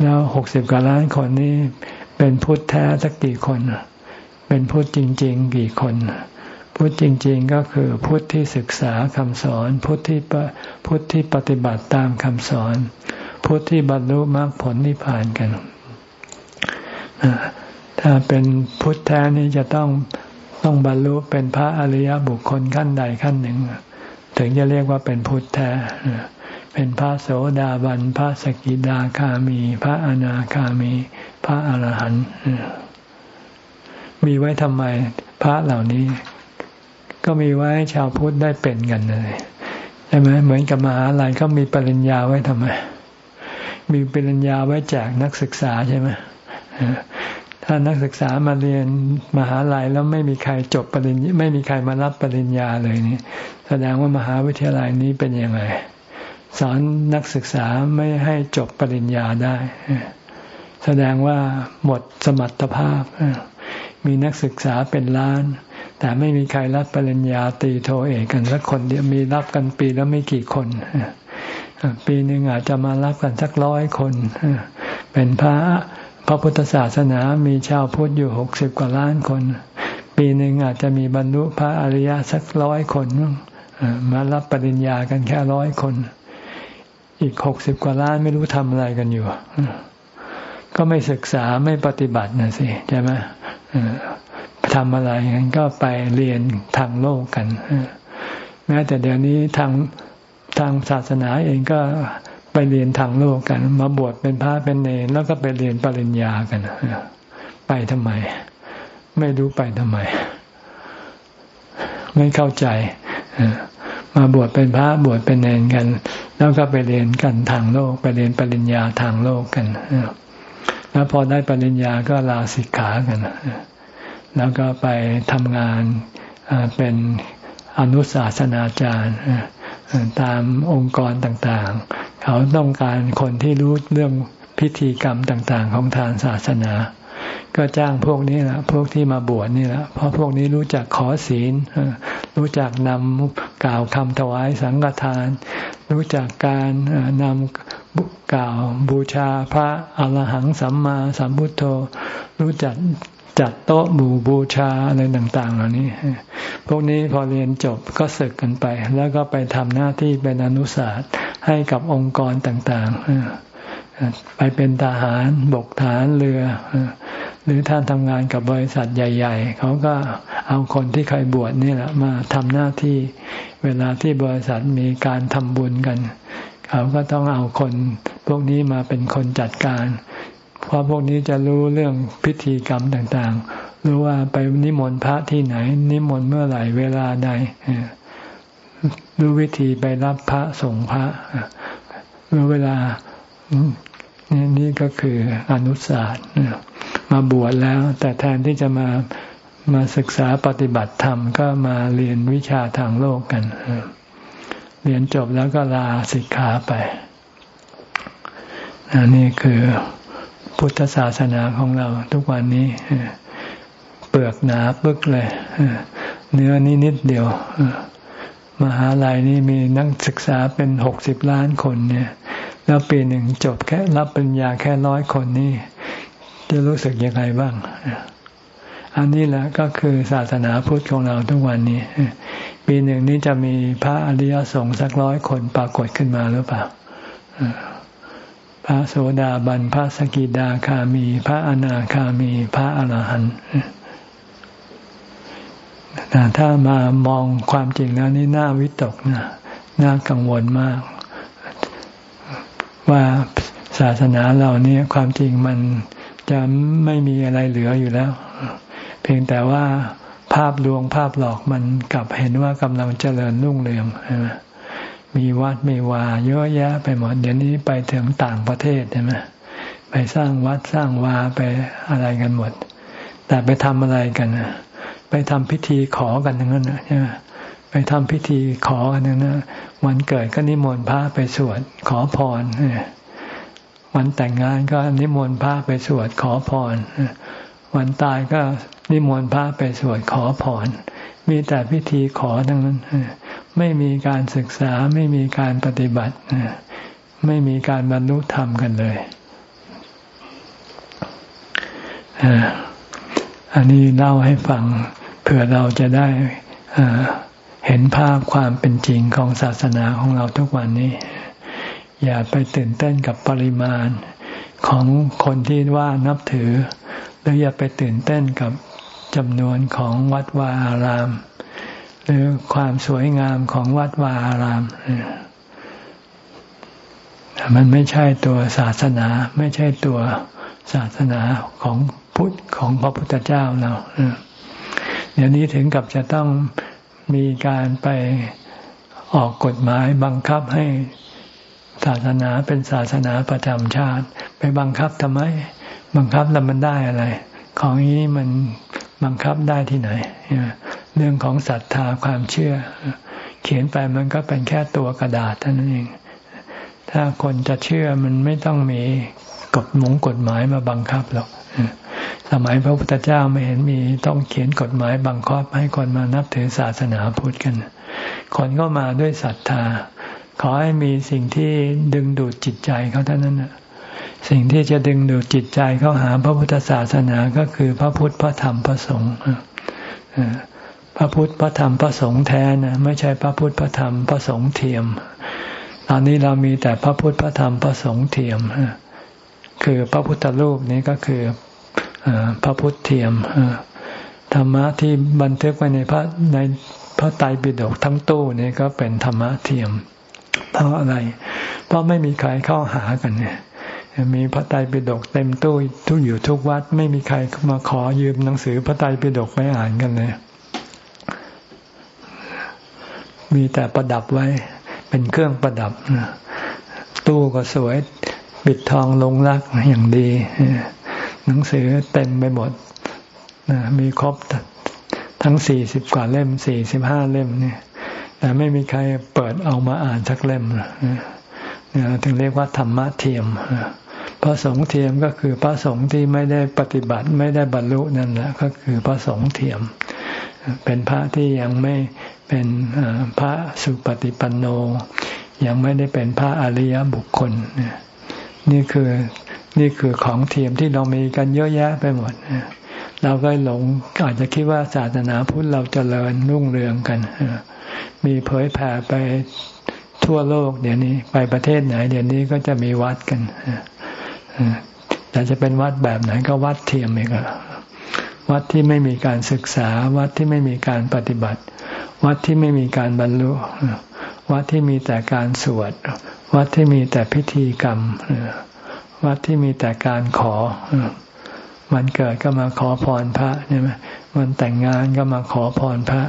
แล้วหกสิบกว่าล้านคนนี้เป็นพุทธแท้สักกี่คน เป็นพุทธจริง ๆ กี่คนพุทธจริง ๆ ก็คือพุทธที่ศึกษาคำสอน พุทธที่พุทธที่ปฏิบัติตามคำสอน พุทธที่บรรลุมรรคผลนิพพานกัน ถ้าเป็นพุทธแท้นี้จะต้องต้องบรรลุเป็นพระอริยบุคคลขั้นใดขั้นหนึ่ง ถึงจะเรียกว่าเป็นพุทธแท้เป็นพระโสดาบัน พระสกิดาคามี พระอนาคามี พระอรหันต์มีไว้ทำไม พระเหล่านี้ ก็มีไว้ชาวพุทธได้เป็นกันเลยใช่ไหมเหมือนกับมหาลัยเขามีปริญญาไว้ทำไม มีปริญญาไว้แจกนักศึกษาใช่ไหม ถ้านักศึกษามาเรียนมหาลัยแล้วไม่มีใครจบปริญญาไม่มีใครมารับปริญญาเลยนี่แสดงว่ามหาวิทยาลัยนี้เป็นยังไงสอนนักศึกษาไม่ให้จบปริญญาได้ แสดงว่าหมดสมรรถภาพ มีนักศึกษาเป็นล้าน แต่ไม่มีใครรับปริญญาตีโทเอกกันสักคนเดียวมีรับกันปีแล้วไม่กี่คน ปีหนึ่งอาจจะมารับกันสักร้อยคน เป็นพระ พระพุทธศาสนามีชาวพุทธอยู่หกสิบกว่าล้านคน ปีหนึ่งอาจจะมีบรรลุพระอริยสักร้อยคนมารับปริญญากันแค่ร้อยคน อีกหกสิบกว่าล้านไม่รู้ทำอะไรกันอยู่ ก็ไม่ศึกษาไม่ปฏิบัตินะสิใช่ไหมทำอะไรกันก็ไปเรียนทางโลกกันแม้แต่เดี๋ยวนี้ทางทางศาสนาเองก็ ไปเรียนทางโลกกัน มาบวชเป็นพระเป็นเนรแล้วก็ไปเรียนปริญญากันไปทำไม ไม่รู้ไปทำไม ไม่เข้าใจมาบวชเป็นพระบวชเป็นเนรกัน แล้วก็ไปเรียนกันทางโลก ไปเรียนปริญญาทางโลกกันแล้วพอได้ปริญญาก็ลาสิกขากันแล้วก็ไปทำงานเป็นอนุศาสนาจารย์ ตามองค์กรต่างๆ เขาต้องการคนที่รู้เรื่องพิธีกรรมต่างๆ ของทางศาสนา ก็จ้างพวกนี้แหละพวกที่มาบวชนี่แหละเพราะพวกนี้รู้จักขอศีล รู้จักนำกล่าวคำถวายสังฆทาน รู้จักการนำกล่าวบูชาพระอรหังสัมมาสัมพุทโธ รู้จัก จัดโต๊ะหมู่บูชาอะไรต่าง ๆ เหล่านี้ พวกนี้พอเรียนจบก็ศึกกันไป แล้วก็ไปทำหน้าที่เป็นอนุสาสตร์ให้กับองค์กรต่าง ๆ ไปเป็นทหารบกฐานเรือ หรือท่านทำงานกับบริษัทใหญ่ ๆ เขาก็เอาคนที่เคยบวชนี่แหละมาทำหน้าที่เวลาที่บริษัทมีการทำบุญกัน เขาก็ต้องเอาคนพวกนี้มาเป็นคนจัดการ ราะพวกนี้จะรู้เรื่องพิธีกรรมต่างๆ รู้ว่าไปนิมนต์พระที่ไหน นิมนต์เมื่อไหร่เวลาใดรู้วิธีไปรับพระส่งพระรู้เวลานี่นี่ก็คืออนุศาสตร์มาบวชแล้ว แต่แทนที่จะมามาศึกษาปฏิบัติธรรมก็มาเรียนวิชาทางโลกกัน เรียนจบแล้วก็ลาสิกขาไปอันนี้คือ พุทธศาสนาของเราทุกวันนี้เปลือกหนาปึกเลยเนื้อนี้นิดเดียวมหาลัยนี่มีนักศึกษาเป็นหกสิบล้านคนเนี่ย แล้วปีหนึ่งจบแค่รับปริญญาแค่ร้อยคนนี่ จะรู้สึกยังไงบ้าง อันนี้แหละก็คือศาสนาพุทธของเราทุกวันนี้ ปีหนึ่งนี้จะมีพระอริยสงฆ์สักร้อยคนปรากฏขึ้นมาหรือเปล่า พระโสดาบัน พระสกิดาคามี พระอนาคามี พระอรหันต์ถ้ามามองความจริงแล้วนี่น่าวิตกนะน่ากังวลมาก ว่าศาสนาเราเนี่ยความจริงมันจะไม่มีอะไรเหลืออยู่แล้ว เพียงแต่ว่าภาพลวงภาพหลอกมันกลับเห็นว่ากำลังเจริญรุ่งเรืองใช่ไหม มีวัดมีวาเยอะแยะไปหมด เดี๋ยวนี้ไปถึงต่างประเทศใช่ไหมไปสร้างวัดสร้างวาไปอะไรกันหมด แต่ไปทำอะไรกันนะไปทำพิธีขอกันทั้งนั้นใช่ไหมไปทำพิธีขอกันทั้งนั้นวันเกิดก็นิมนต์พระไปสวดขอพรวันแต่งงานก็นิมนต์พระไปสวดขอพรวันตายก็นิมนต์พระไปสวดขอพรมีแต่พิธีขอทั้งนั้น ไม่มีการศึกษาไม่มีการปฏิบัติ ไม่มีการบรรลุธรรมกันเลยอันนี้เล่าให้ฟังเผื่อเราจะได้เห็นภาพความเป็นจริงของศาสนาของเราทุกวันนี้ อย่าไปตื่นเต้นกับปริมาณของคนที่ว่านับถือ หรืออย่าไปตื่นเต้นกับจำนวนของวัดวาอาราม หรือความสวยงามของวัดวาอารามมันไม่ใช่ตัวศาสนา ไม่ใช่ตัวศาสนาของพุทธของพระพุทธเจ้าเราเดี๋ยวนี้ถึงกับจะต้องมีการไปออกกฎหมายบังคับให้ศาสนาเป็นศาสนาประจำชาติ ไปบังคับทำไม บังคับแล้วมันได้อะไร ของนี้มันบังคับได้ที่ไหน เรื่องของศรัทธาความเชื่อ เขียนไปมันก็เป็นแค่ตัวกระดาษเท่านั้นเอง ถ้าคนจะเชื่อมันไม่ต้องมีกฎมงกฎหมายมาบังคับหรอกสมัยพระพุทธเจ้าไม่เห็นมีต้องเขียนกฎหมายบังคับให้คนมานับถือศาสนาพุทธกัน คนก็มาด้วยศรัทธา ขอให้มีสิ่งที่ดึงดูดจิตใจเขาเท่านั้นสิ่งที่จะดึงดูดจิตใจเขาหาพระพุทธศาสนาก็คือพระพุทธพระธรรมพระสงฆ์ ระพุทธพระธรรมพระสงฆ์แท้นะไม่ใช่พระพุทธพระธรรมพระสงฆ์เทียม ตอนนี้เรามีแต่พระพุทธพระธรรมพระสงฆ์เทียม คือพระพุทธรูปนี้ก็คือพระพุทธเทียมธรรมะที่บันทึกไว้ในพระในพระไตรปิฎกทั้งตู้นี้ก็เป็นธรรมะเทียม เพราะอะไรเพเพราะไม่มีใครเข้าหากันเนี่ยมีพระไตรปิฎกเต็มตู้ทุกอยู่ทุกวัด ไม่มีใครมาขอยืมหนังสือพระไตรปิฎกไปอ่านกันเลย มีแต่ประดับไว้ เป็นเครื่องประดับ ตู้ก็สวยปิดทองลงรักอย่างดี หนังสือเต็มไปหมดมีครบทั้งสี่สิบกว่าเล่มสี่สิบห้าเล่มเนี่ย แต่ไม่มีใครเปิดเอามาอ่านสักเล่มเนี่ยถึงเรียกว่าธรรมะเทียมพระสงฆ์เทียมก็คือพระสงฆ์ที่ไม่ได้ปฏิบัติไม่ได้บรรลุนั่นแหละก็คือพระสงฆ์เทียม เป็นพระที่ยังไม่ เป็นพระสุปฏิปันโน ยังไม่ได้เป็นพระอริยบุคคลนี่คือนี่คือของเทียมที่เรามีกันเยอะแยะไปหมดเราก็หลงอาจจะคิดว่าศาสนาพุทธเราจเจริญรุ่งเรืองกันมีเผยแผ่ไปทั่วโลกเดี๋ยวนี้ไปประเทศไหน เดี๋ยวนี้ก็จะมีวัดกันแต่จะเป็นวัดแบบไหนก็วัดเทียมเองวัดที่ไม่มีการศึกษาวัดที่ไม่มีการปฏิบัติ วัดที่ไม่มีการบรรลุ วัดที่มีแต่การสวด วัดที่มีแต่พิธีกรรม วัดที่มีแต่การขอ วันเกิดก็มาขอพรพระใช่ไหมวันแต่งงานก็มาขอพรพระ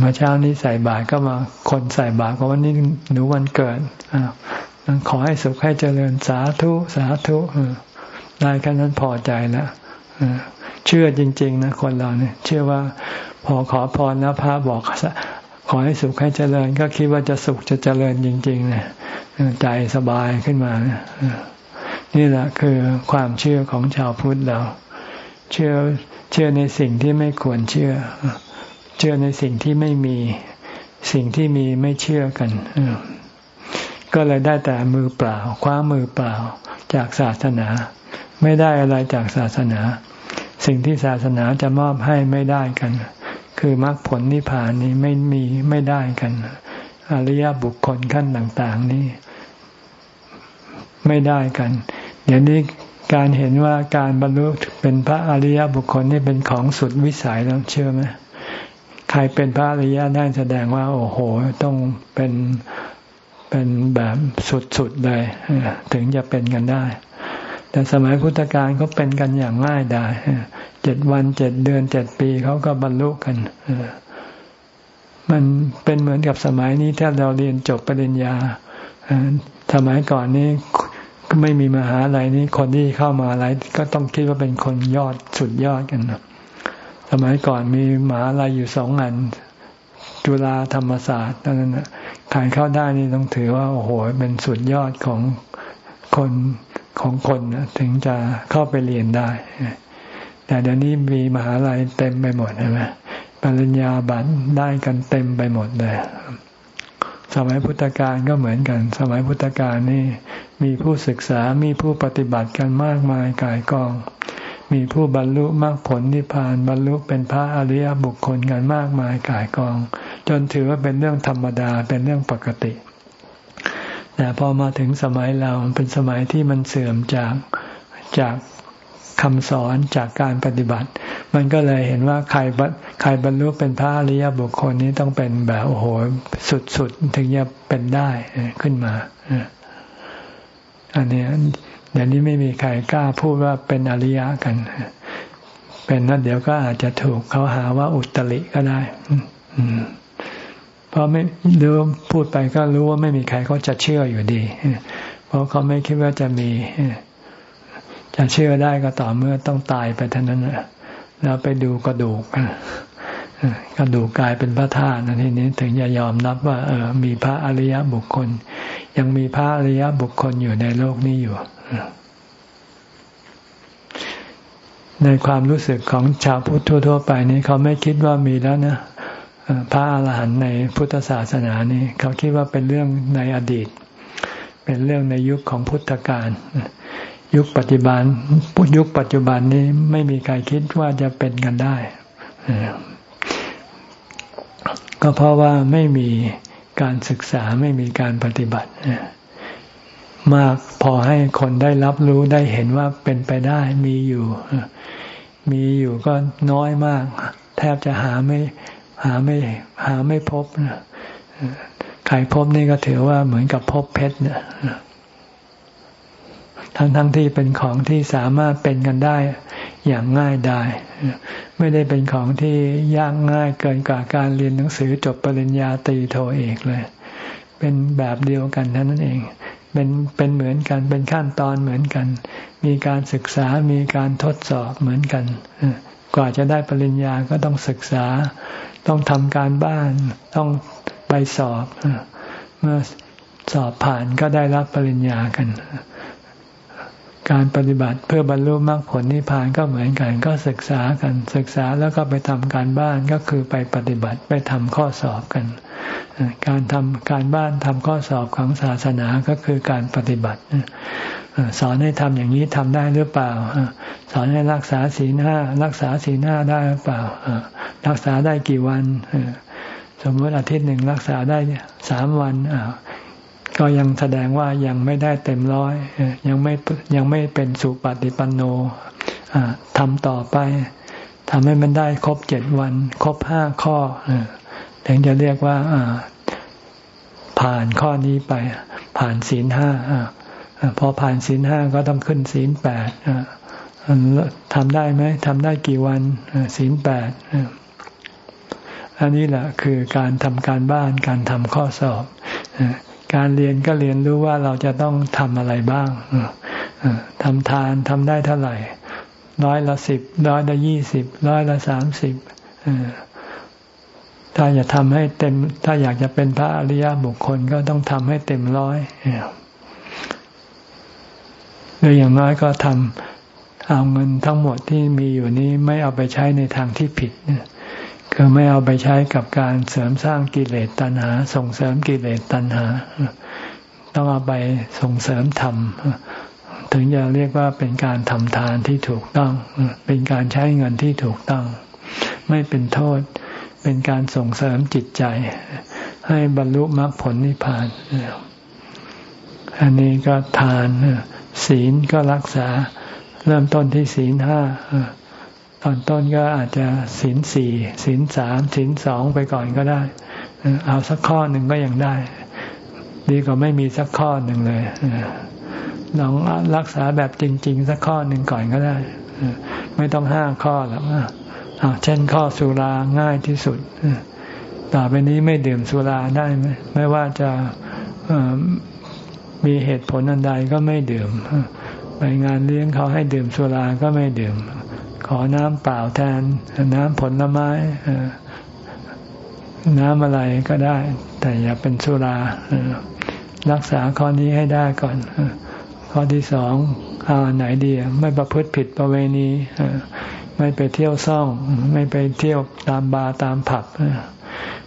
เมื่อเช้านี้ใส่บาตรก็มาคนใส่บาตรก็วันนี้หนูวันเกิดอขอให้สุขให้เจริญสาธุสาธุได้แค่นั้นพอใจแล้ว เชื่อจริง ๆ นะคนเราเนี่ย เชื่อว่าพอขอพรแล้วพระบอกขอให้สุขให้เจริญ ก็คิดว่าจะสุขจะเจริญจริงๆเนี่ยใจสบายขึ้นมานี่แหละคือความเชื่อของชาวพุทธเรา เชื่อเชื่อในสิ่งที่ไม่ควรเชื่อ เชื่อในสิ่งที่ไม่มีสิ่งที่มีไม่เชื่อกันก็เลยได้แต่มือเปล่า คว้ามือเปล่าจากศาสนา ไม่ได้อะไรจากศาสนา สิ่งที่ศาสนาจะมอบให้ไม่ได้กัน คือมรรคผลนิพพานนี้ไม่มีไม่ได้กัน อริยบุคคลขั้นต่าง ๆ นี้ ไม่ได้กัน เดี๋ยวนี้การเห็นว่าการบรรลุเป็นพระอริยบุคคลนี่เป็นของสุดวิสัยแล้วเชื่อไหมใครเป็นพระอริยได้แสดงว่า โอ้โห ต้องเป็นเป็นแบบสุดๆเลยถึงจะเป็นกันได้ แต่สมัยพุทธกาลเขาเป็นกันอย่างง่ายดายเจ็ดวันเจ็ดเดือนเจ็ดปีเขาก็บรรลุกันมันเป็นเหมือนกับสมัยนี้ถ้าเราเรียนจบปริญญาสมัยก่อนนี้ไม่มีมหาลัยนี้คนที่เข้ามาอะไรก็ต้องคิดว่าเป็นคนยอดสุดยอดกันสมัยก่อนมีมหาลัยอยู่สองอันจุฬาธรรมศาสตร์นั้นนะใครเข้าได้นี่ต้องถือว่า โอ้โหเป็นสุดยอดของคน ของคนถึงจะเข้าไปเรียนได้ แต่เดี๋ยวนี้มีมหาลัยเต็มไปหมดใช่ไหมปริญญาบัตรได้กันเต็มไปหมดเลย สมัยพุทธกาลก็เหมือนกัน สมัยพุทธกาลนี่มีผู้ศึกษา มีผู้ปฏิบัติกันมากมายกายกอง มีผู้บรรลุมรรคผลนิพพานบรรลุเป็นพระอริยบุคคลกันมากมายกายกอง จนถือว่าเป็นเรื่องธรรมดา เป็นเรื่องปกติ แต่พอมาถึงสมัยเราเป็นสมัยที่มันเสื่อมจากจากคำสอนจากการปฏิบัติ มันก็เลยเห็นว่าใครใครบรรลุเป็นพระอริยบุคคลนี้ต้องเป็นแบบโอ้โหสุดๆ ถึงจะเป็นได้ขึ้นมา อันนี้เดี๋ยวนี้ไม่มีใครกล้าพูดว่าเป็นอริยะกัน เป็นนั่นเดี๋ยวก็อาจจะถูกเขาหาว่าอุตริก็ได้ เพราะไม่รู้พูดไปก็รู้ว่าไม่มีใครเขาจะเชื่ออยู่ดี เพราะเขาไม่คิดว่าจะมี จะเชื่อได้ก็ต่อเมื่อต้องตายไปเท่านั้นแล้วไปดูกระดูกกระดูกกลายเป็นพระธาตุนทีนี้ถึงจะยอมนับว่า เออ มีพระอริยบุคคล ยังมีพระอริยบุคคลอยู่ในโลกนี้อยู่ในความรู้สึกของชาวพุทธทั่วๆไปนี้เขาไม่คิดว่ามีแล้วนะ พระอาหารหันต์ในพุทธศาสนานี้เขาคิดว่าเป็นเรื่องในอดีต เป็นเรื่องในยุคของพุทธกาลยุคปัจจุบันยุคปัจจุบันนี้ไม่มีใครคิดว่าจะเป็นกันได้ ก็เพราะว่าไม่มีการศึกษาไม่มีการปฏิบัติมากพอให้คนได้รับรู้ได้เห็นว่าเป็นไปได้มีอยู่ มีอยู่ก็น้อยมาก แทบจะหาไม่ หาไม่หาไม่พบนะใครพบนี่ก็ถือว่าเหมือนกับพบเพชรเนี่ยทั้งทั้งที่เป็นของที่สามารถเป็นกันได้อย่างง่ายได้ไม่ได้เป็นของที่ยากง่ายเกินกว่าการเรียนหนังสือจบปริญญาตรีโทเอกเลย เป็นแบบเดียวกันเท่านั้นเอง เป็นเป็นเหมือนกันเป็นขั้นตอนเหมือนกัน มีการศึกษามีการทดสอบเหมือนกันกว่าจะได้ปริญญาก็ต้องศึกษา ต้องทำการบ้าน ต้องไปสอบเมื่อสอบผ่านก็ได้รับปริญญากัน การปฏิบัติเพื่อบรรลุมรรคผลนิพพานก็เหมือนกัน ก็ศึกษากันศึกษาแล้วก็ไปทำการบ้านก็คือไปปฏิบัติไปทำข้อสอบกัน การทำการบ้านทำข้อสอบของศาสนาก็คือการปฏิบัติสอนให้ทำอย่างนี้ทำได้หรือเปล่า สอนให้รักษาศีลห้ารักษาศีลห้าได้หรือเปล่ารักษาได้กี่วันสมมติอาทิตย์หนึ่งรักษาได้สามวันก็ยังแสดงว่ายังไม่ได้เต็มร้อยยังไม่ยังไม่เป็นสุปฏิปันโนทำต่อไปทำให้มันได้ครบเจ็ดวัน ครบห้าข้อ ถึงจะเรียกว่าผ่านข้อนี้ไป ผ่านศีลห้าพอผ่านศีลห้าก็ต้องขึ้นศีลแปดทำได้ไหมทำได้กี่วันศีลแปดอันนี้แหละคือการทำการบ้านการทำข้อสอบการเรียนก็เรียนรู้ว่าเราจะต้องทำอะไรบ้างทำทานทำได้เท่าไหร่ ร้อยละสิบร้อยละยี่สิบร้อยละสามสิบ ถ้าอยากทำให้เต็ม ถ้าอยากจะเป็นพระอริยบุคคลก็ต้องทำให้เต็มร้อยหรืออย่างน้อยก็ทำเอาเงินทั้งหมดที่มีอยู่นี้ไม่เอาไปใช้ในทางที่ผิดคือไม่เอาไปใช้กับการเสริมสร้างกิเลสตัณหา ส่งเสริมกิเลสตัณหา ต้องเอาไปส่งเสริมธรรมถึงจะเรียกว่าเป็นการทำทานที่ถูกต้อง เป็นการใช้เงินที่ถูกต้อง ไม่เป็นโทษ เป็นการส่งเสริมจิตใจ ให้บรรลุมรรคผลนิพพาน อันนี้ก็ทานศีลก็รักษา เริ่มต้นที่ศีลห้าตอนต้นก็อาจจะศีลสี่ศีลสามศีลสองไปก่อนก็ได้ เอาสักข้อหนึ่งก็ยังได้ ดีกว่าไม่มีสักข้อหนึ่งเลยลองรักษาแบบจริง ๆ สักข้อหนึ่งก่อนก็ได้ ไม่ต้องห้าข้อหรอก เช่นข้อสุราง่ายที่สุดต่อไปนี้ไม่ดื่มสุราได้ไหมไม่ว่าจะมีเหตุผลอันใดก็ไม่ดื่มไปงานเลี้ยงเขาให้ดื่มสุราก็ไม่ดื่ม ขอน้ำเปล่าแทน น้ำผลไม้น้ำอะไรก็ได้ แต่อย่าเป็นสุรารักษาข้อนี้ให้ได้ก่อนข้อที่สองเอาไหนดีไม่ประพฤติผิดประเวณี ไม่ไปเที่ยวซ่อง ไม่ไปเที่ยวตามบาร์ตามผับ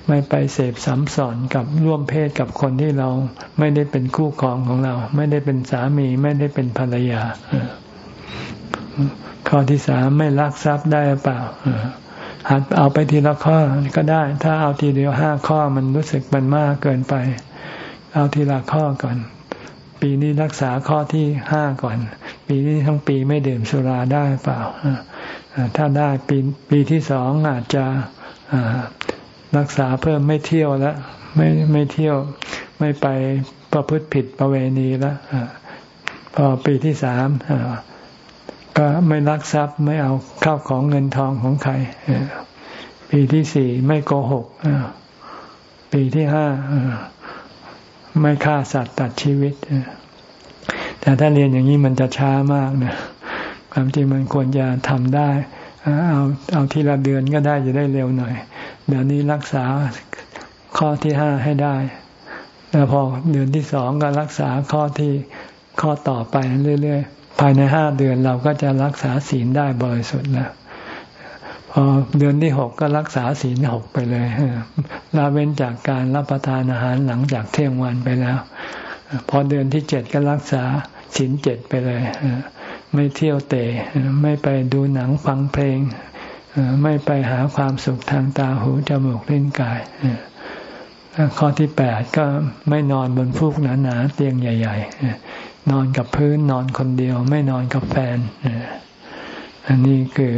ไม่ไปเสพสัมสอนกับร่วมเพศกับคนที่เราไม่ได้เป็นคู่ครองของเรา ไม่ได้เป็นสามีไม่ได้เป็นภรรยาข้อที่สามไม่ลักทรัพย์ได้หรือเปล่าหัดเอาไปทีละข้อก็ได้ ถ้าเอาทีเดียวห้าข้อมันรู้สึกมันมากเกินไป เอาทีละข้อก่อน ปีนี้รักษาข้อที่ห้าก่อน ปีนี้ทั้งปีไม่ดื่มสุราได้เปล่า ถ้าได้ปีปีที่สองอาจจะรักษาเพิ่มไม่เที่ยวแล้วไม่ไม่เที่ยวไม่ไปประพฤติผิดประเวณีแล้วพอปีที่สามก็ไม่ลักทรัพย์ไม่เอาข้าวของเงินทองของใครปีที่สี่ไม่โกหกปีที่ห้าไม่ฆ่าสัตว์ตัดชีวิตแต่ถ้าเรียนอย่างนี้มันจะช้ามากนะ ความจริงมันควรจะทำได้ เอาเอาทีละเดือนก็ได้จะได้เร็วหน่อย เดี๋ยวนี้รักษาข้อที่ห้าให้ได้ แล้วพอเดือนที่สองก็รักษาข้อที่ข้อต่อไปเรื่อยๆ ภายในห้าเดือนเราก็จะรักษาศีลได้บริสุทธิ์แล้วพอเดือนที่หกก็รักษาศีลหกไปเลยลาเว้นจากการรับประทานอาหารหลังจากเที่ยงวันไปแล้ว พอเดือนที่เจ็ดก็รักษาศีลเจ็ดไปเลย ไม่เที่ยวเตะไม่ไปดูหนังฟังเพลง ไม่ไปหาความสุขทางตาหูจมูกลิ้นกายข้อที่แปดก็ไม่นอนบนฟูกหนาๆเตียงใหญ่ ๆ นอนกับพื้นนอนคนเดียว ไม่นอนกับแฟน อันนี้คือ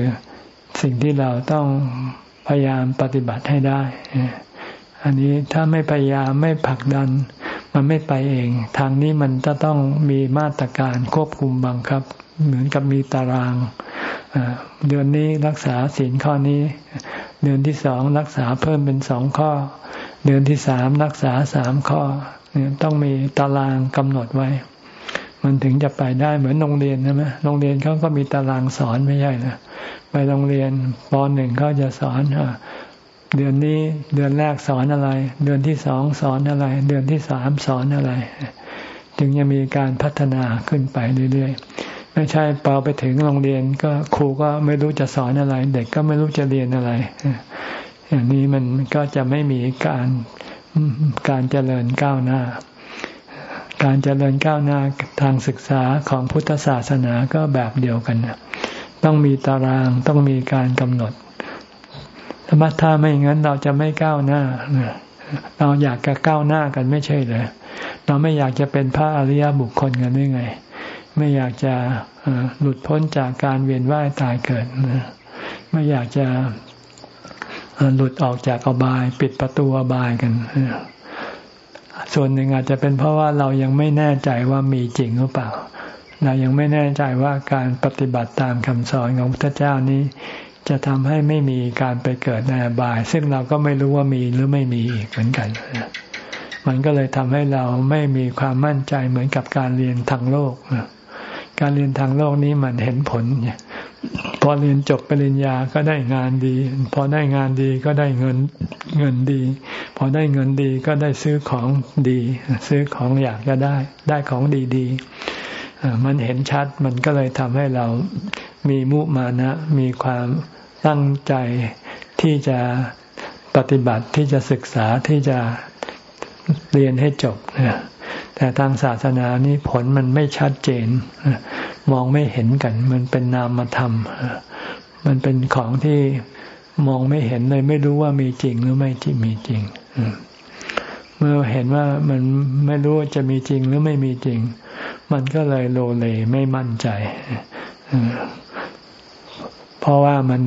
สิ่งที่เราต้องพยายามปฏิบัติให้ได้ อันนี้ถ้าไม่พยายามไม่ผลักดัน มันไม่ไปเอง ทางนี้มันจะต้องมีมาตรการควบคุมบังคับ เหมือนกับมีตาราง เดือนนี้รักษาศีลข้อนี้ เดือนที่สองรักษาเพิ่มเป็นสองข้อ เดือนที่สามรักษาสามข้อ ต้องมีตารางกำหนดไว้ มันถึงจะไปได้เหมือนโรงเรียนใช่ไหมโรงเรียนเขาก็มีตารางสอนไม่ใช่นะไปโรงเรียนปหนึ่งเขาจะสอนเดือนนี้เดือนแรกสอนอะไร เดือนที่สองสอนอะไร เดือนที่สามสอนอะไร จึงจะมีการพัฒนาขึ้นไปเรื่อยๆ ไม่ใช่พอไปถึงโรงเรียนก็ครูก็ไม่รู้จะสอนอะไร เด็กก็ไม่รู้จะเรียนอะไร อย่างนี้มันก็จะไม่มีการการเจริญก้าวหน้า การเจริญก้าวหน้าทางศึกษาของพุทธศาสนาก็แบบเดียวกัน ต้องมีตารางต้องมีการกำหนดธรรมะถ้าไม่งั้นเราจะไม่ก้าวหน้าเราอยากจะก้าวหน้ากันไม่ใช่เลยเราไม่อยากจะเป็นพระอริยบุคคลกันได้ไง ไม่อยากจะหลุดพ้นจากการเวียนว่ายตายเกิด ไม่อยากจะหลุดออกจากอบาย ปิดประตูอบายกัน ส่วนหนึ่งอาจจะเป็นเพราะว่าเรายังไม่แน่ใจว่ามีจริงหรือเปล่า เรายังไม่แน่ใจว่าการปฏิบัติตามคำสอนของพระพุทธเจ้านี้ จะทำให้ไม่มีการไปเกิดในอบาย ซึ่งเราก็ไม่รู้ว่ามีหรือไม่มีอีกเหมือนกัน มันก็เลยทำให้เราไม่มีความมั่นใจเหมือนกับการเรียนทางโลก การเรียนทางโลกนี้มันเห็นผลพอเรียนจบปริญญาก็ได้งานดี พอได้งานดีก็ได้เงินเงินดี พอได้เงินดีก็ได้ซื้อของดี ซื้อของอยากจะได้ ได้ของดีๆมันเห็นชัดมันก็เลยทำให้เรามีมุมานะ มีความตั้งใจที่จะปฏิบัติที่จะศึกษาที่จะเรียนให้จบ แต่ทางศาสนานี้ผลมันไม่ชัดเจน มองไม่เห็นกัน มันเป็นนามธรรม มันเป็นของที่มองไม่เห็นเลยไม่รู้ว่ามีจริงหรือไม่จริงมีจริง เมื่อเห็นว่ามันไม่รู้ว่าจะมีจริงหรือไม่มีจริง มันก็เลยโลเลไม่มั่นใจ เพราะว่ามัน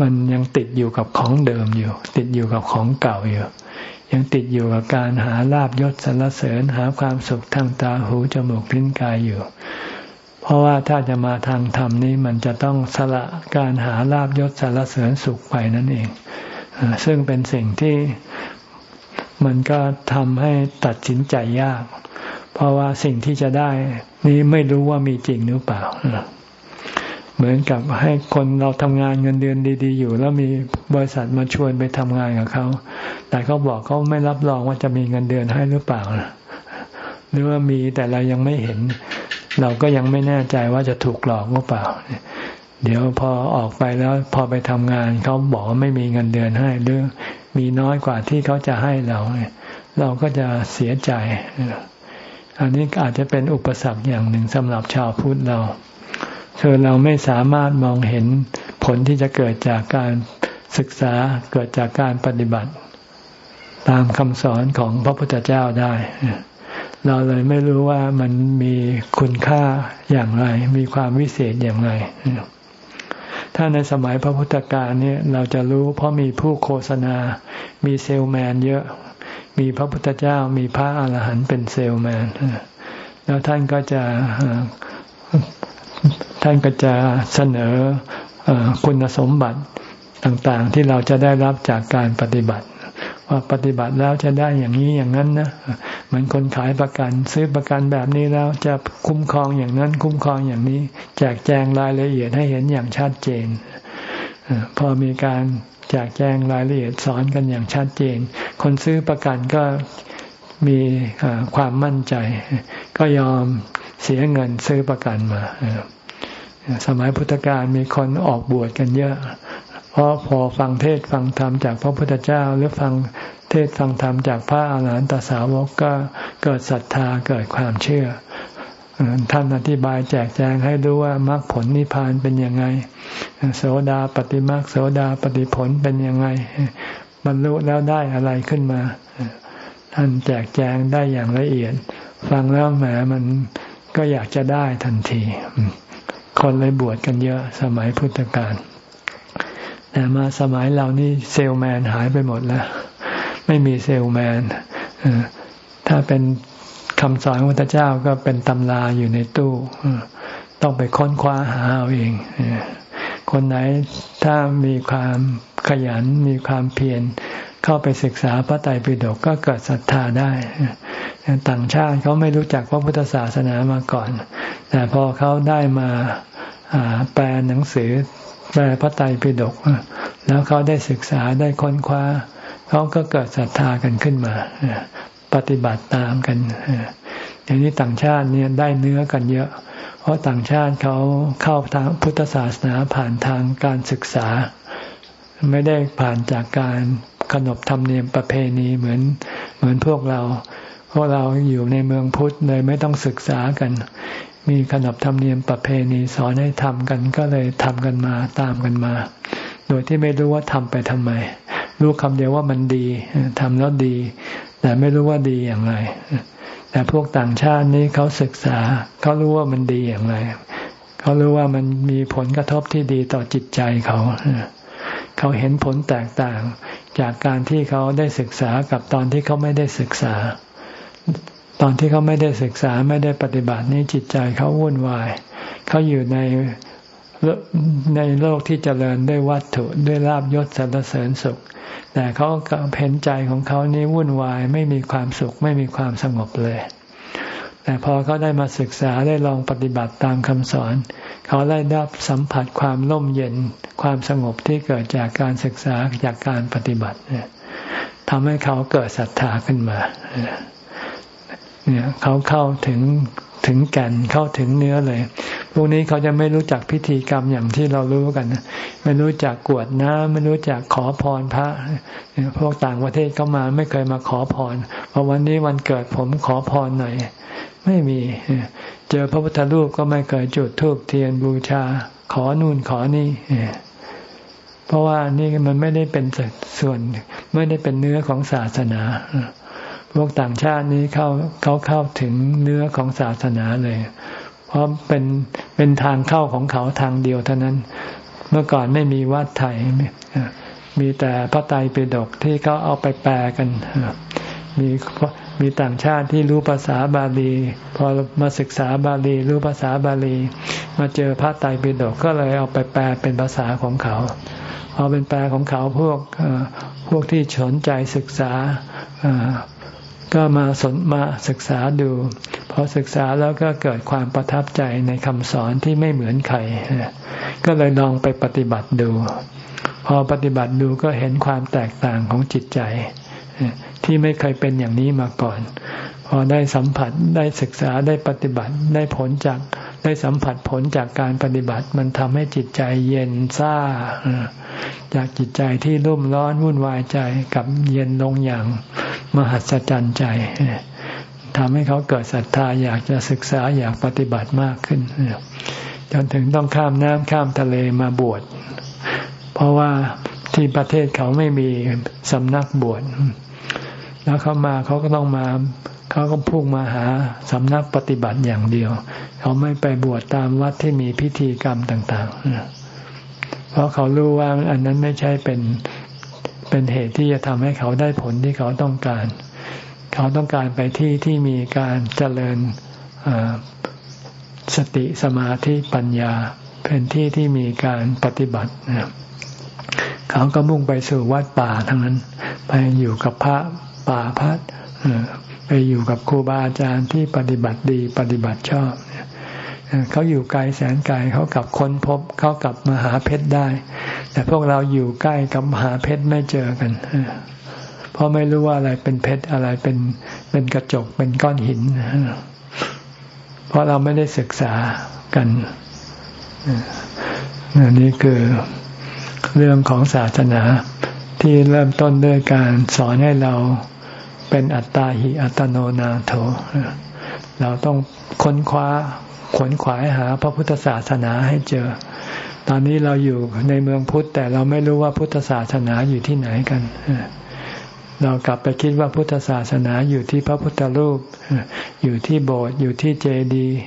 มันยังติดอยู่กับของเดิมอยู่ ติดอยู่กับของเก่าอยู่ ยังติดอยู่กับการหาลาบยศสรรเสริญหาความสุขทางตาหูจมูกลิ้นกายอยู่ เพราะว่าถ้าจะมาทางธรรมนี้มันจะต้องสละการหาลาบยศสรรเสริญสุขไปนั่นเอง ซึ่งเป็นสิ่งที่มันก็ทำให้ตัดสินใจยาก เพราะว่าสิ่งที่จะได้ นี้ไม่รู้ว่ามีจริงหรือเปล่า เหมือนกับให้คนเราทำงานเงินเดือนดี ๆ อยู่ แล้วมีบริษัทมาชวนไปทำงานกับเขา แต่เขาบอกเขาไม่รับรองว่าจะมีเงินเดือนให้หรือเปล่า หรือว่ามีแต่เรายังไม่เห็น เราก็ยังไม่แน่ใจว่าจะถูกหลอกหรือเปล่า เดี๋ยวพอออกไปแล้วพอไปทำงานเขาบอกว่าไม่มีเงินเดือนให้หรือมีน้อยกว่าที่เขาจะให้เรา เราก็จะเสียใจ อันนี้อาจจะเป็นอุปสรรคอย่างหนึ่งสำหรับชาวพุทธเรา คือเราไม่สามารถมองเห็นผลที่จะเกิดจากการศึกษาเกิดจากการปฏิบัติ ตามคำสอนของพระพุทธเจ้าได้ เราเลยไม่รู้ว่ามันมีคุณค่าอย่างไร มีความวิเศษอย่างไร ถ้าในสมัยพระพุทธการเนี่ยเราจะรู้เพราะมีผู้โฆษณา มีเซลแมนเยอะ มีพระพุทธเจ้ามีพระอาหารหันต์เป็นเซลแมน แล้วท่านก็จะ ท่านก็จะเสนอคุณสมบัติต่างๆ ที่เราจะได้รับจากการปฏิบัติ ว่าปฏิบัติแล้วจะได้อย่างนี้อย่างนั้นนะเหมือนคนขายประกัน ซื้อประกันแบบนี้แล้วจะคุ้มครองอย่างนั้น คุ้มครองอย่างนี้ แจกแจงรายละเอียดให้เห็นอย่างชัดเจนพอมีการแจกแจงรายละเอียดสอนกันอย่างชัดเจน คนซื้อประกันก็มีความมั่นใจ ก็ยอมเสียเงินซื้อประกันมา สมัยพุทธกาลมีคนออกบวชกันเยอะ เพราะพอฟังเทศฟังธรรมจากพระพุทธเจ้า หรือฟังเทศฟังธรรมจากพระอาหารหันตสาวกก็เกิดศรัทธาเกิดความเชื่อท่านอธิบายแจกแจงให้รู้ว่ามรรคผลนิพพานเป็นยังไง โสดาปฏิมรรคโสดาปฏิผลเป็นยังไง บรรลุแล้วได้อะไรขึ้นมา ท่านแจกแจงได้อย่างละเอียด ฟังแล้วแหมมันก็อยากจะได้ทันที คนเลยบวชกันเยอะสมัยพุทธกาลแต่มาสมัยเรานี่เซลแมนหายไปหมดแล้ว ไม่มีเซลแมนถ้าเป็นคำสอนของพระเจ้าก็เป็นตำราอยู่ในตู้ต้องไปค้นคว้าหาเอาเองคนไหนถ้ามีความขยันมีความเพียรเข้าไปศึกษาพระไตรปิฎกก็เกิดศรัทธาได้ ต่างชาติเขาไม่รู้จักพระพุทธศาสนามาก่อน แต่พอเขาได้มา แปลหนังสือ แปลพระไตรปิฎกแล้วเขาได้ศึกษาได้ค้นคว้า เขาก็เกิดศรัทธากันขึ้นมาปฏิบัติตามกันอย่างนี้ต่างชาติเนี่ยได้เนื้อกันเยอะ เพราะต่างชาติเขาเข้าทางพุทธศาสนาผ่านทางการศึกษา ไม่ได้ผ่านจากการขนบธรรมเนียมประเพณีเหมือนเหมือนพวกเราพวกเราอยู่ในเมืองพุทธเลยไม่ต้องศึกษากัน มีขนบธรรมเนียมประเพณีสอนให้ทำกันก็เลยทำกันมาตามกันมา โดยที่ไม่รู้ว่าทำไปทำไม รู้คำเดียวว่ามันดีทำแล้วดี แต่ไม่รู้ว่าดีอย่างไร แต่พวกต่างชาตินี้เขาศึกษาเขารู้ว่ามันดีอย่างไรเขารู้ว่ามันมีผลกระทบที่ดีต่อจิตใจเขาเขาเห็นผลแตกต่างจากการที่เขาได้ศึกษากับตอนที่เขาไม่ได้ศึกษา ตอนที่เขาไม่ได้ศึกษาไม่ได้ปฏิบัตินี้จิตใจเขาวุ่นวาย เขาอยู่ในในโลกที่เจริญด้วยวัตถุด้วยลาบยศสรรเสริญสุข แต่เขาเห็นใจของเขานี้วุ่นวายไม่มีความสุขไม่มีความสงบเลย แต่พอเขาได้มาศึกษาได้ลองปฏิบัติตามคำสอน เขาได้รับสัมผัสความร่มเย็นความสงบที่เกิดจากการศึกษาจากการปฏิบัติทำให้เขาเกิดศรัทธาขึ้นมา เนี่ยเขาเข้าถึงถึงแก่นเข้าถึงเนื้อเลย พวกนี้เขาจะไม่รู้จักพิธีกรรมอย่างที่เรารู้กัน ไม่รู้จักกวดน้ำไม่รู้จักขอพรพระ พวกต่างประเทศเขามาไม่เคยมาขอพรพอวันนี้วันเกิดผมขอพรหน่อย ไม่มี เจอพระพุทธรูปก็ไม่เคยจุดธูปเทียนบูชา ขอนู่นขอนี่ เพราะว่านี่มันไม่ได้เป็นส่วนไม่ได้เป็นเนื้อของศาสนา พวกต่างชาตินี้เขาเขาเข้าถึงเนื้อของศาสนาเลย เพราะเป็นเป็นทางเข้าของเขาทางเดียวเท่านั้น เมื่อก่อนไม่มีวัดไทยมีแต่พระไตรปิฎกที่เขาเอาไปแปลกันมีมีต่างชาติที่รู้ภาษาบาลี พอมาศึกษาบาลี รู้ภาษาบาลี มาเจอพระไตรปิฎกก็เลยเอาไปแปลเป็นภาษาของเขาพอาเป็นแปลของเขาพวกพวกที่สนใจศึกษา ก็มาสนมาศึกษาดูพอศึกษาแล้วก็เกิดความประทับใจในคำสอนที่ไม่เหมือนใครก็เลยลองไปปฏิบัติดู พอปฏิบัติดูก็เห็นความแตกต่างของจิตใจ ที่ไม่เคยเป็นอย่างนี้มาก่อน พอได้สัมผัสได้ศึกษาได้ปฏิบัติได้ผลจาก ได้สัมผัสผลจากการปฏิบัติ มันทำให้จิตใจเย็นซ่า จากจิตใจที่รุ่มร้อนวุ่นวายใจกับเย็นลงอย่างมหัศจรรย์ใจทำให้เขาเกิดศรัทธาอยากจะศึกษาอยากปฏิบัติมากขึ้นจนถึงต้องข้ามน้ำข้ามทะเลมาบวช เพราะว่าที่ประเทศเขาไม่มีสำนักบวช แล้วเขามาเขาก็ต้องมา เขาก็พุ่งมาหาสำนักปฏิบัติอย่างเดียว เขาไม่ไปบวชตามวัดที่มีพิธีกรรมต่างๆ เพราะเขารู้ว่าอันนั้นไม่ใช่เป็นเป็นเหตุที่จะทำให้เขาได้ผลที่เขาต้องการ เขาต้องการไปที่ที่มีการเจริญสติสมาธิปัญญา เป็นที่ที่มีการปฏิบัติเขาก็มุ่งไปสู่วัดป่าทั้งนั้น ไปอยู่กับพระป่าพัด ไปอยู่กับครูบาอาจารย์ที่ปฏิบัติดีปฏิบัติชอบเขาอยู่ไกลแสนไกลเขากลับค้นพบเขากลับมาหาเพชรได้ แต่พวกเราอยู่ใกล้กับหาเพชรไม่เจอกันเพราะไม่รู้ว่าอะไรเป็นเพชรอะไรเป็นเป็นกระจกเป็นก้อนหินเพราะเราไม่ได้ศึกษากันนี่คือเรื่องของศาสนาที่เริ่มต้นด้วยการสอนให้เรา เป็นอัตตาหิอัตโนนาโถ เราต้องค้นคว้าขวนขวายหาพระพุทธศาสนาให้เจอ ตอนนี้เราอยู่ในเมืองพุทธ แต่เราไม่รู้ว่าพุทธศาสนาอยู่ที่ไหนกัน เรากลับไปคิดว่าพุทธศาสนาอยู่ที่พระพุทธรูป อยู่ที่โบสถ์ อยู่ที่เจดีย์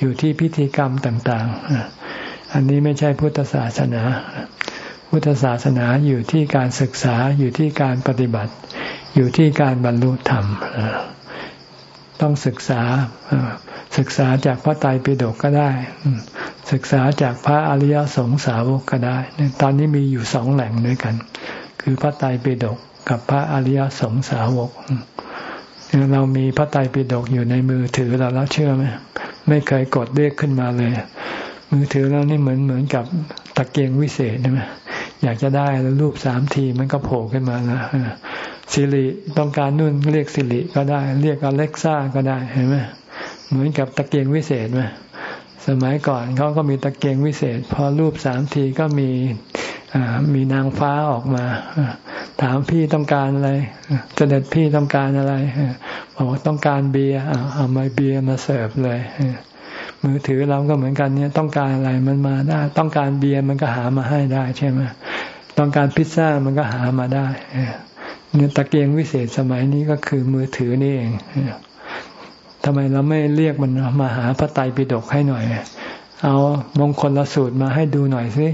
อยู่ที่พิธีกรรมต่าง ๆ อันนี้ไม่ใช่พุทธศาสนา พุทธศาสนาอยู่ที่การศึกษา อยู่ที่การปฏิบัติ อยู่ที่การบรรลุธรรม ต้องศึกษาศึกษาจากพระไตรปิฎกก็ได้ ศึกษาจากพระอริยสงสาวกก็ได้ ตอนนี้มีอยู่สองแหล่งด้วยกัน คือพระไตรปิฎกกับพระอริยสงสาวกเรามีพระไตรปิฎกอยู่ในมือถือเราแล้วเชื่อไหมไม่เคยกดเรียกขึ้นมาเลย มือถือเรานี่เหมือนเหมือนกับตะเกียงวิเศษใช่ไหมอยากจะได้แล้วรูปสามทีมันก็โผล่ขึ้นมาแล้ว สิริต้องการนู่นเรียกสิริก็ได้ เรียกอเล็กซ่าก็ได้เห็นไหมเหมือนกับตะเกียงวิเศษไหมสมัยก่อนเขาก็มีตะเกียงวิเศษ พอรูปสามทีก็มีมีนางฟ้าออกมาถามพี่ต้องการอะไรเสด็จพี่ต้องการอะไรบอกต้องการเบียร์เอามาเบียร์มาเสิร์ฟเลยมือถือเราก็เหมือนกันเนี่ยต้องการอะไรมันมาได้ ต้องการเบียร์มันก็หามาให้ได้ใช่ไหมต้องการพิซซ่ามันก็หามาได้ เนี่ยตะเกียงวิเศษสมัยนี้ก็คือมือถือนี่เองทำไมเราไม่เรียกมันมาหาพระไตรปิฎกให้หน่อย เอามงคลละสูตรมาให้ดูหน่อยสิ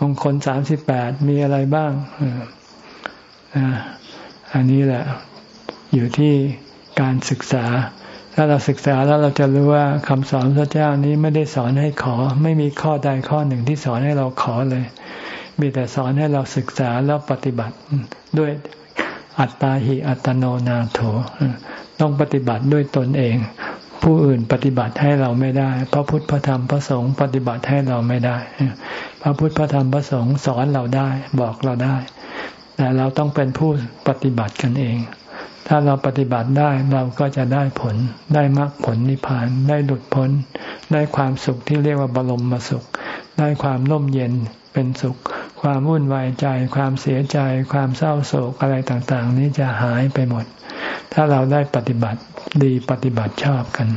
มงคลสามสิบแปดมีอะไรบ้างอันนี้แหละ อยู่ที่การศึกษา ถ้าเราศึกษาแล้วเราจะรู้ว่าคำสอนพระเจ้านี้ไม่ได้สอนให้ขอ ไม่มีข้อใดข้อหนึ่งที่สอนให้เราขอเลย มีแต่สอนให้เราศึกษาแล้วปฏิบัติด้วย อัตตาหิอัตโนนาโถต้องปฏิบัติด้วยตนเอง ผู้อื่นปฏิบัติให้เราไม่ได้ พระพุทธพระธรรมพระสงฆ์ปฏิบัติให้เราไม่ได้ พระพุทธพระธรรมพระสงฆ์สอนเราได้บอกเราได้ แต่เราต้องเป็นผู้ปฏิบัติกันเอง ถ้าเราปฏิบัติได้เราก็จะได้ผล ได้มรรคผลนิพพานได้หลุดพ้น ได้ความสุขที่เรียกว่าบรมมสุข ได้ความร่มเย็น เป็นสุข ความวุ่นวายใจ ความเสียใจ ความเศร้าโศกอะไรต่างๆ นี้จะหายไปหมด ถ้าเราได้ปฏิบัติดีปฏิบัติชอบกัน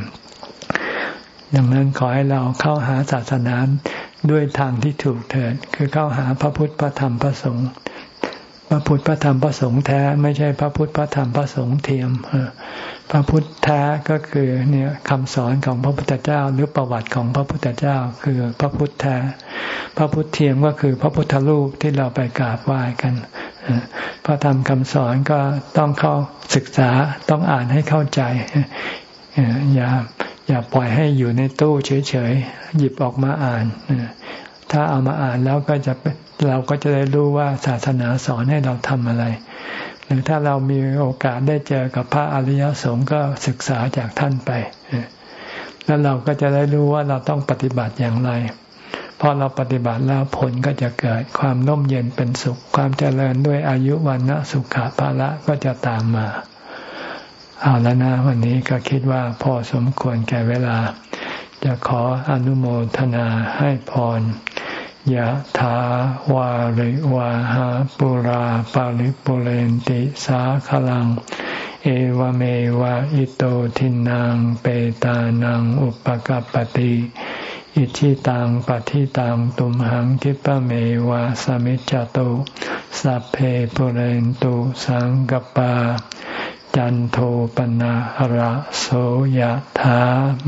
ดังนั้นขอให้เราเข้าหาศาสนาด้วยทางที่ถูกเถิด คือเข้าหาพระพุทธพระธรรมพระสงฆ์ พระพุทธพระธรรมพระสงฆ์แท้ไม่ใช่พระพุทธพระธรรมพระสงฆ์เทียมพระพุทธแท้ก็คือเนี่ยคำสอนของพระพุทธเจ้าหรือประวัติของพระพุทธเจ้า คือพระพุทธแท้ พระพุทธเทียมก็คือพระพุทธรูปที่เราไปกราบไหว้กันพระธรรมคำสอนก็ต้องเข้าศึกษาต้องอ่านให้เข้าใจอย่าอย่าปล่อยให้อยู่ในตู้เฉยๆหยิบออกมาอ่านถ้าเอามาอ่านแล้วก็จะ เราก็จะได้รู้ว่าศาสนาสอนให้เราทำอะไร หรือถ้าเรามีโอกาสได้เจอกับพระอริยสงฆ์ก็ศึกษาจากท่านไป แล้วเราก็จะได้รู้ว่าเราต้องปฏิบัติอย่างไร พอเราปฏิบัติแล้วผลก็จะเกิดความน่มเย็นเป็นสุข ความเจริญด้วยอายุวันนะสุขภาละก็จะตามมา เอาแล้วนะวันนี้ก็คิดว่าพอสมควรแก่เวลา จะขออนุโมทนาให้พร ยะถาวาริวาหาปุราปาริปุเรนติสาขลัง เอวเมวะอิโตทินังเปตานังอุปกัปติอิชิตังปฏิตังตุมหังคิปะเมวะสมิจจตุสัพเพปุเรนตุสังกปา จันโทปนะหระโสยธา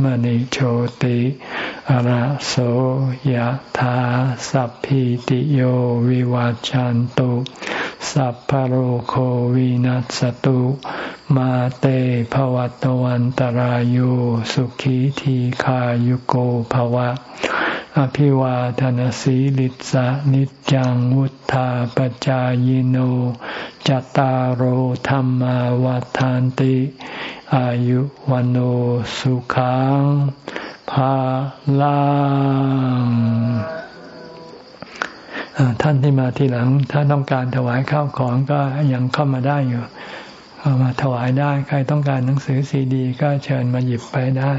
มณิโชติหระโสยธาสัพพิติโยวิวัจจันตุสัพพโรโควินัสตุ มาเตภวัตวันตารโยสุขีทีขายุโกภวะ อภิวาทนสีลิสะนิจังวุธาปจายโนจตารโหธรรมวาทานติ อายุวันโอสุขังภาลังท่านที่มาทีหลัง ถ้าต้องการถวายข้าวของก็ยังเข้ามาได้อยู่เอามาถวายได้ ใครต้องการหนังสือซีดี ก็เชิญมาหยิบไปได้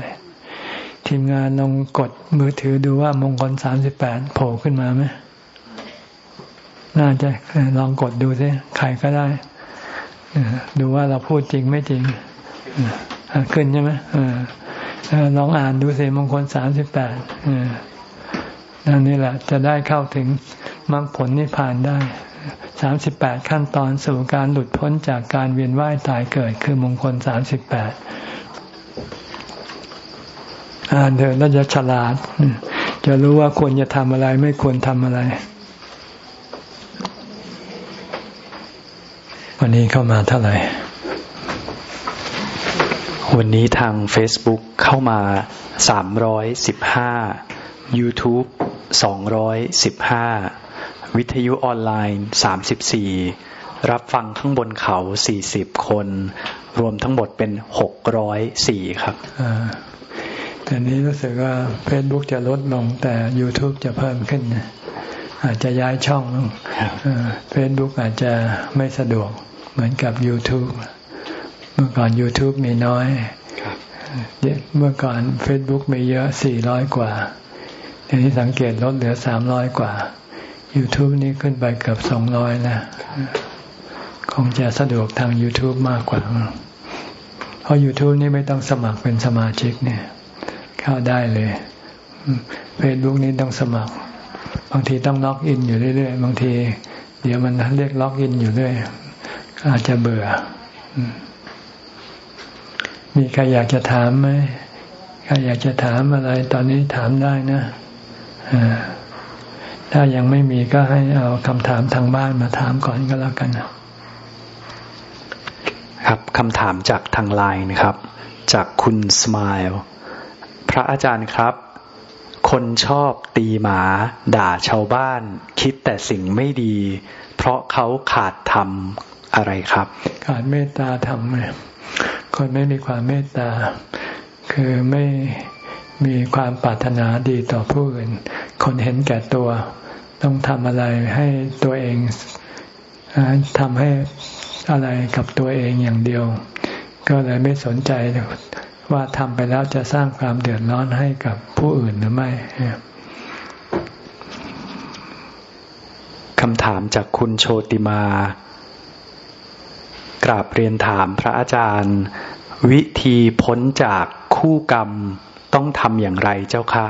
ทีมงานลองกดมือถือดูว่ามงคลสามสิบแปดโผล่ขึ้นมาไหมน่าจะลองกดดูซิใครก็ได้ดูว่าเราพูดจริงไม่จริงขึ้นใช่ไหมลองอ่านดูสิมงคลสามสิบแปดนั่นนี่แหละ จะได้เข้าถึงมรรคผลนิพพานได้สามสิบแปดขั้นตอนสู่การหลุดพ้นจากการเวียนว่ายตายเกิด คือมงคลสามสิบแปด อ่านเดินแล้วจะฉลาด จะรู้ว่าควรจะทำอะไร ไม่ควรทำอะไร วันนี้เข้ามาเท่าไหร่ วันนี้ทาง Facebook เข้ามา315 YouTube 215วิทยุออนไลน์34รับฟังข้างบนเขา40คน รวมทั้งหมดเป็น604ครับ แต่นี้รู้สึกว่า Facebook จะลดลงแต่ YouTube จะเพิ่มขึ้น อาจจะย้ายช่องเฟซบุ๊กอาจจะไม่สะดวกเหมือนกับ YouTube เมื่อก่อน YouTube มีน้อยเมื่อก่อน Facebook มีเยอะสี่ร้อยกว่าทีนี้สังเกตลดเหลือสามร้อยกว่า YouTube นี้ขึ้นไปเกือบสองร้อยนะ คงจะสะดวกทาง YouTube มากกว่า เพราะ YouTube นี่ไม่ต้องสมัครเป็นสมาชิกเนี่ย เข้าได้เลยเฟซบุ๊กนี้ต้องสมัคร บางทีต้อง login อยู่เรื่อยๆบางที เดี๋ยวมันเรียก login อยู่เรื่อยอาจจะเบื่อ มีใครอยากจะถามไหมใครอยากจะถามอะไร ตอนนี้ถามได้นะถ้ายังไม่มีก็ให้เอาคำถามทางบ้านมาถามก่อนก็แล้วกันครับคำถามจากทางไลน์นะครับ จากคุณสมาย พระอาจารย์ครับ คนชอบตีหมา ด่าชาวบ้าน คิดแต่สิ่งไม่ดี เพราะเขาขาดธรรมอะไรครับ ขาดเมตตาธรรมคนไม่มีความเมตตา คือไม่มีความปรารถนาดีต่อผู้อื่น คนเห็นแก่ตัว ต้องทำอะไรให้ตัวเองทำให้อะไรกับตัวเองอย่างเดียว ก็เลยไม่สนใจ ว่าทำไปแล้วจะสร้างความเดือดร้อนให้กับผู้อื่นหรือไม่คำถามจากคุณโชติมา กราบเรียนถามพระอาจารย์ วิธีพ้นจากคู่กรรมต้องทำอย่างไรเจ้าคะ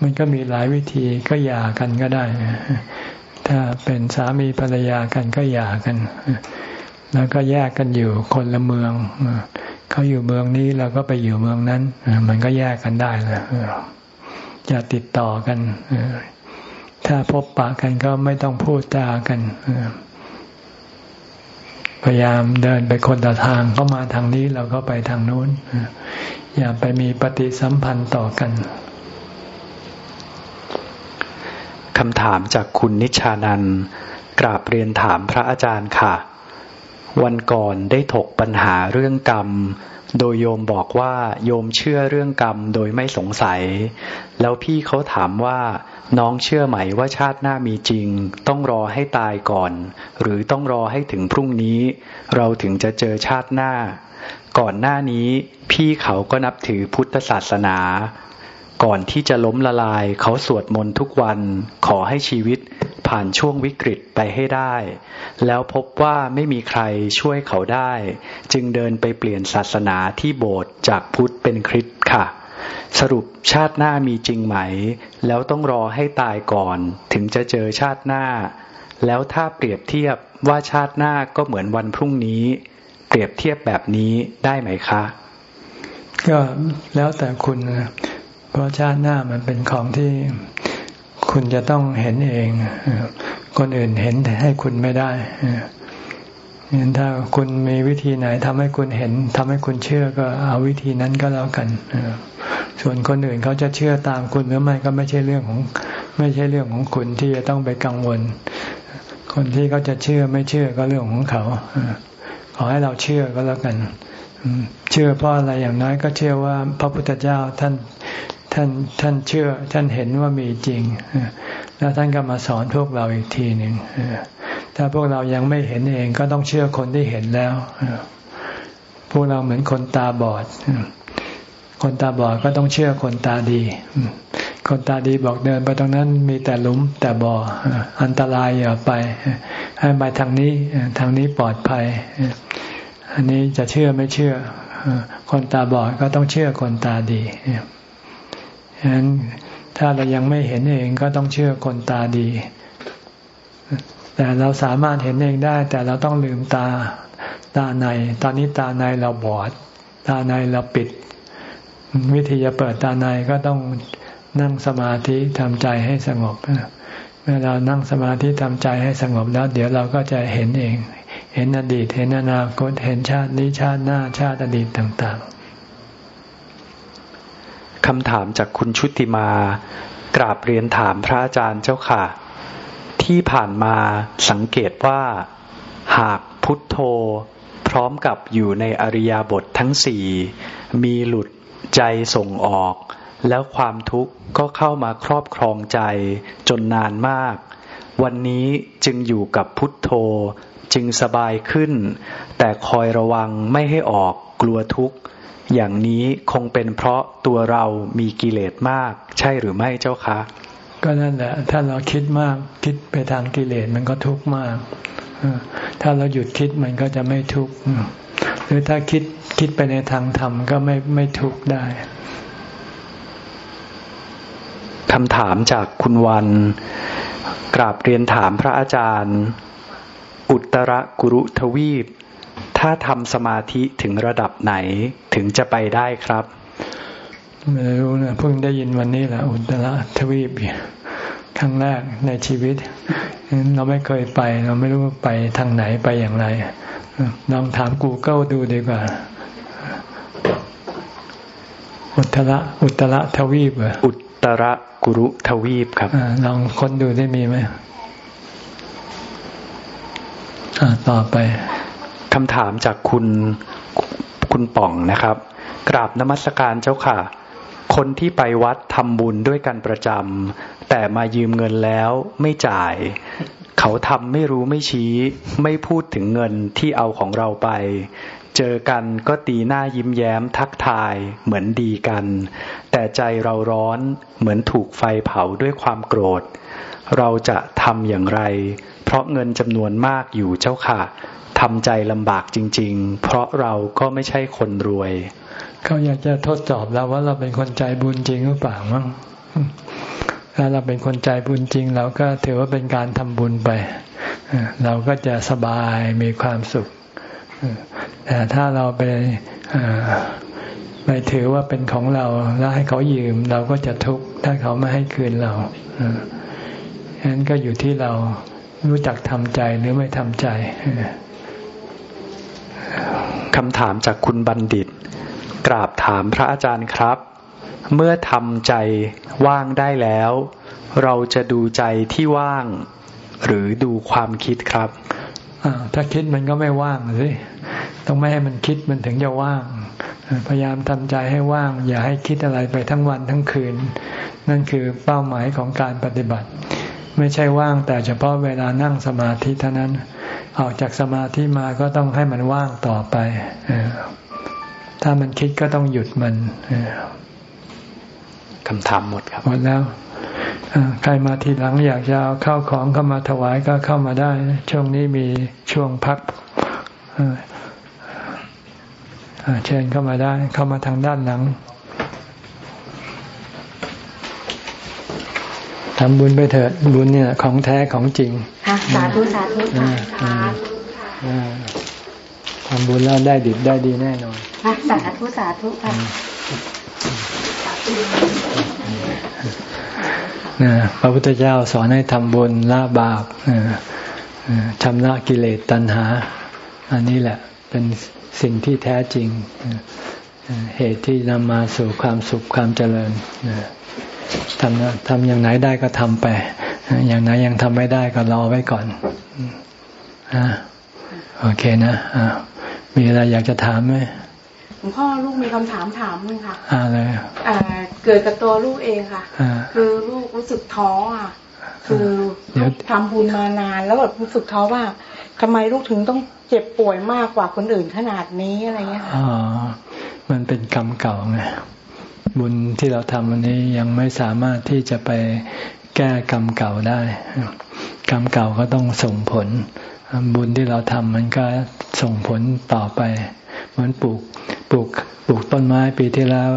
มันก็มีหลายวิธีก็หย่ากันก็ได้ ถ้าเป็นสามีภรรยากันก็หย่ากัน แล้วก็แยกกันอยู่คนละเมืองเขาอยู่เมืองนี้เราก็ไปอยู่เมืองนั้น มันก็แยกกันได้แล้วจะติดต่อกัน ถ้าพบปะกันก็ไม่ต้องพูดจากัน พยายามเดินไปคนละทางเขามาทางนี้เราก็ไปทางโน้น อย่าไปมีปฏิสัมพันธ์ต่อกันคำถามจากคุณนิชานันกราบเรียนถามพระอาจารย์ค่ะ วันก่อนได้ถกปัญหาเรื่องกรรม โดยโยมบอกว่าโยมเชื่อเรื่องกรรมโดยไม่สงสัย แล้วพี่เขาถามว่าน้องเชื่อไหมว่าชาติหน้ามีจริง ต้องรอให้ตายก่อน หรือต้องรอให้ถึงพรุ่งนี้ เราถึงจะเจอชาติหน้า ก่อนหน้านี้พี่เขาก็นับถือพุทธศาสนา ก่อนที่จะล้มละลาย เขาสวดมนต์ทุกวันขอให้ชีวิตผ่านช่วงวิกฤตไปให้ได้ แล้วพบว่าไม่มีใครช่วยเขาได้ จึงเดินไปเปลี่ยนศาสนาที่โบสถ์จากพุทธเป็นคริสต์ค่ะ สรุปชาติหน้ามีจริงไหม แล้วต้องรอให้ตายก่อน ถึงจะเจอชาติหน้า แล้วถ้าเปรียบเทียบว่าชาติหน้าก็เหมือนวันพรุ่งนี้ เปรียบเทียบแบบนี้ได้ไหมคะ ก็แล้วแต่คุณเพ ราะชาติหน้ามันเป็นของที่คุณจะต้องเห็นเอง คนอื่นเห็นให้คุณไม่ได้เห็นถ้าคุณมีวิธีไหนทำให้คุณเห็นทำให้คุณเชื่อก็เอาวิธีนั้นก็แล้วกันส่วนคนอื่นเขาจะเชื่อตามคุณหรือไม่ก็ไม่ใช่เรื่องของ ไม่ใช่เรื่องของคุณที่จะต้องไปกังวล คนที่เขาจะเชื่อไม่เชื่อก็เรื่องของเขาขอให้เราเชื่อก็แล้วกันเชื่อเพราะอะไรอย่างน้อยก็เชื่อว่าพระพุทธเจ้าท่าน ท่านท่านเชื่อท่านเห็นว่ามีจริง แล้วท่านก็มาสอนพวกเราอีกทีหนึ่งถ้าพวกเรายังไม่เห็นเองก็ต้องเชื่อคนที่เห็นแล้วพวกเราเหมือนคนตาบอด คนตาบอดก็ต้องเชื่อคนตาดี คนตาดีบอกเดินไปตรงนั้นมีแต่หลุมแต่บ่ออันตรายอย่าไป ให้ไปทางนี้ทางนี้ปลอดภัย อันนี้จะเชื่อไม่เชื่อ คนตาบอดก็ต้องเชื่อคนตาดี ฉะนั้นถ้าเรายังไม่เห็นเองก็ต้องเชื่อคนตาดี แต่เราสามารถเห็นเองได้ แต่เราต้องลืมตาตาใน ตอนนี้ตาในเราบอด ตาในเราปิด วิธีจะเปิดตาในก็ต้องนั่งสมาธิทำใจให้สงบเมื่อเวลานั่งสมาธิทำใจให้สงบแล้ว เดี๋ยวเราก็จะเห็นเอง เห็นอดีต เห็นอนาคต เห็นชาตินี้ชาติหน้าชาติอดีตต่าง ๆ คำถามจากคุณชุติมากราบเรียนถามพระอาจารย์เจ้าค่ะ ที่ผ่านมาสังเกตว่า หากพุทโธ พร้อมกับอยู่ในอริยบททั้งสี่มีหลุดใจส่งออก แล้วความทุกข์ก็เข้ามาครอบครองใจจนนานมาก วันนี้จึงอยู่กับพุทโธจึงสบายขึ้น แต่คอยระวังไม่ให้ออกกลัวทุกข์ อย่างนี้คงเป็นเพราะตัวเรามีกิเลสมาก ใช่หรือไม่เจ้าคะ ก็นั่นแหละ ถ้าเราคิดมากคิดไปทางกิเลสมันก็ทุกข์มากถ้าเราหยุดคิดมันก็จะไม่ทุกข์หรือถ้าคิดคิดไปในทางธรรมก็ไม่ไม่ทุกข์ได้คำถามจากคุณวัน กราบเรียนถามพระอาจารย์ อุตรกุรุทวีป ถ้าทำสมาธิถึงระดับไหนถึงจะไปได้ครับ ไม่รู้นะเพิ่งได้ยินวันนี้แหละอุตรทวีปครั้งแรกในชีวิต เราไม่เคยไป เราไม่รู้ไปทางไหนไปอย่างไรลองถามกูเกิลดูดีกว่า อุตระอุตระทวีปเหรออุตระกุรุทวีปครับอลองค้นดูได้มีไหมต่อไป คำถามจากคุณคุณป่องนะครับ กราบนมัสการเจ้าค่ะ คนที่ไปวัดทำบุญด้วยกันประจำแต่มายืมเงินแล้วไม่จ่าย เขาทำไม่รู้ไม่ชี้ ไม่พูดถึงเงินที่เอาของเราไป เจอกันก็ตีหน้ายิ้มแย้มทักทายเหมือนดีกัน แต่ใจเราร้อนเหมือนถูกไฟเผาด้วยความโกรธ เราจะทำอย่างไร เพราะเงินจำนวนมากอยู่เจ้าค่ะ ทำใจลำบากจริง ๆ เพราะเราก็ไม่ใช่คนรวย เขาอยากจะทดสอบเราว่าเราเป็นคนใจบุญจริงหรือเปล่ามั้งถ้าเราเป็นคนใจบุญจริง เราก็ถือว่าเป็นการทำบุญไป เราก็จะสบายมีความสุข แต่ถ้าเราไปไปถือว่าเป็นของเราแล้วให้เขายืม เราก็จะทุกข์ถ้าเขาไม่ให้คืนเราฉะนั้นก็อยู่ที่เรารู้จักทำใจหรือไม่ทำใจ คำถามจากคุณบัณฑิต กราบถามพระอาจารย์ครับ เมื่อทำใจว่างได้แล้ว เราจะดูใจที่ว่าง หรือดูความคิดครับถ้าคิดมันก็ไม่ว่างสิต้องไม่ให้มันคิดมันถึงจะว่าง พยายามทำใจให้ว่าง อย่าให้คิดอะไรไปทั้งวันทั้งคืน นั่นคือเป้าหมายของการปฏิบัติ ไม่ใช่ว่างแต่เฉพาะเวลานั่งสมาธิเท่านั้น ออกจากสมาธิมาก็ต้องให้มันว่างต่อไป ถ้ามันคิดก็ต้องหยุดมันคำถามหมดครับหมดแล้วใครมาทีหลังอยากจะเอาเข้าของเข้ามาถวายก็เข้ามาได้ ช่วงนี้มีช่วงพักเชิญเข้ามาได้ เข้ามาทางด้านหลัง ทำบุญไปเถิดบุญเนี่ยของแท้ของจริงค่ะสาธุสาธุค่ะทำบุญแล้วได้ดิบได้ดีแน่นอนค่ะสาธุสาธุค่ะพระพุทธเจ้าสอนให้ทำบุญละบาปชำระกิเลสตัณหา อันนี้แหละเป็นสิ่งที่แท้จริง เหตุที่นำมาสู่ความสุขความเจริญ ทำทำอย่างไหนได้ก็ทำไป อย่างไหนยังทำไม่ได้ก็รอไว้ก่อนโอเคนะมีอะไรอยากจะถามไหมหลวงพ่อลูกมีคำถามถามนึงค่ะอ่าเลยอ่าเกิดกับตัวลูกเองค่ะ คือลูกรู้สึกท้ออะ คือทำบุญมานาน แล้วแบบรู้สึกท้อว่าทำไมลูกถึงต้องเจ็บป่วยมากกว่าคนอื่นขนาดนี้อะไรเงี้ยค่ะอ๋อมันเป็นกรรมเก่าไง บุญที่เราทำวันนี้ยังไม่สามารถที่จะไปแก้กรรมเก่าได้ กรรมเก่าก็ต้องส่งผล บุญที่เราทำมันก็ส่งผลต่อไป เหมือนปลูกปลูกปลูกต้นไม้ปีที่แล้ว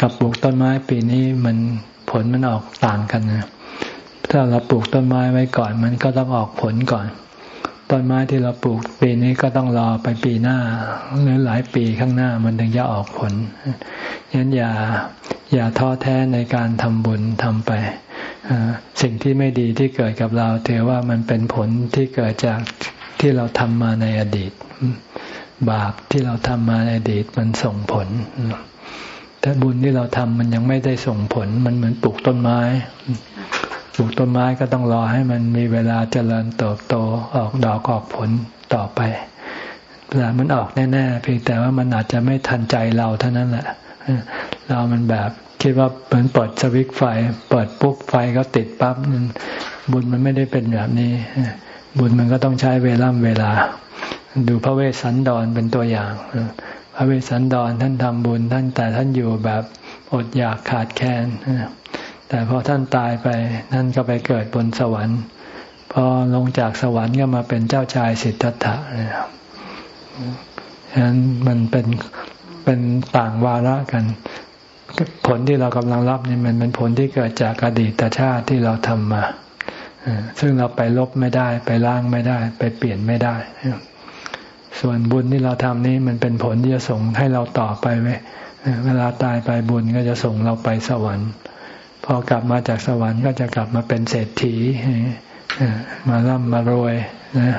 กับปลูกต้นไม้ปีนี้มันผลมันออกต่างกันนะถ้าเราปลูกต้นไม้ไว้ก่อน มันก็ต้องออกผลก่อน ต้นไม้ที่เราปลูกปีนี้ก็ต้องรอไปปีหน้าหรือหลายปีข้างหน้ามันถึงจะออกผลฉะนั้นอย่าอย่าท้อแท้ในการทำบุญทำไปสิ่งที่ไม่ดีที่เกิดกับเราถือว่ามันเป็นผลที่เกิดจากที่เราทำมาในอดีต บาปที่เราทำมาในอดีตมันส่งผลแต่บุญที่เราทำมันยังไม่ได้ส่งผลมันเหมือนปลูกต้นไม้ ปลูกต้นไม้ก็ต้องรอให้มันมีเวลาเจริญเติบโตออกดอกออกผลต่อไปเวลามันออกแน่ๆเพียงแต่ว่ามันอาจจะไม่ทันใจเราเท่านั้นแหละเรามันแบบคิดว่าเหมือนเปิดสวิตไฟ เปิดปุ๊บไฟก็ติดปั๊บบุญมันไม่ได้เป็นแบบนี้ บุญมันก็ต้องใช้เวลาเวลา ดูพระเวสสันดรเป็นตัวอย่างพระเวสสันดรท่านทำบุญท่านแต่ท่านอยู่แบบอดอยากขาดแคลน แต่พอท่านตายไปท่านก็ไปเกิดบนสวรรค์ พอลงจากสวรรค์ก็มาเป็นเจ้าชายสิทธัตถะนะครับฉะนั้นมันเป็นเป็นต่างวาระกัน ผลที่เรากำลังรับนี่มันเป็นผลที่เกิดจากอดีตชาติที่เราทำมาซึ่งเราไปลบไม่ได้ ไปล้างไม่ได้ ไปเปลี่ยนไม่ได้ ส่วนบุญที่เราทำนี้มันเป็นผลที่จะส่งให้เราต่อไปไหมเวลาตายไปบุญก็จะส่งเราไปสวรรค์ พอกลับมาจากสวรรค์ก็จะกลับมาเป็นเศรษฐีมาร่ำมารวยนะ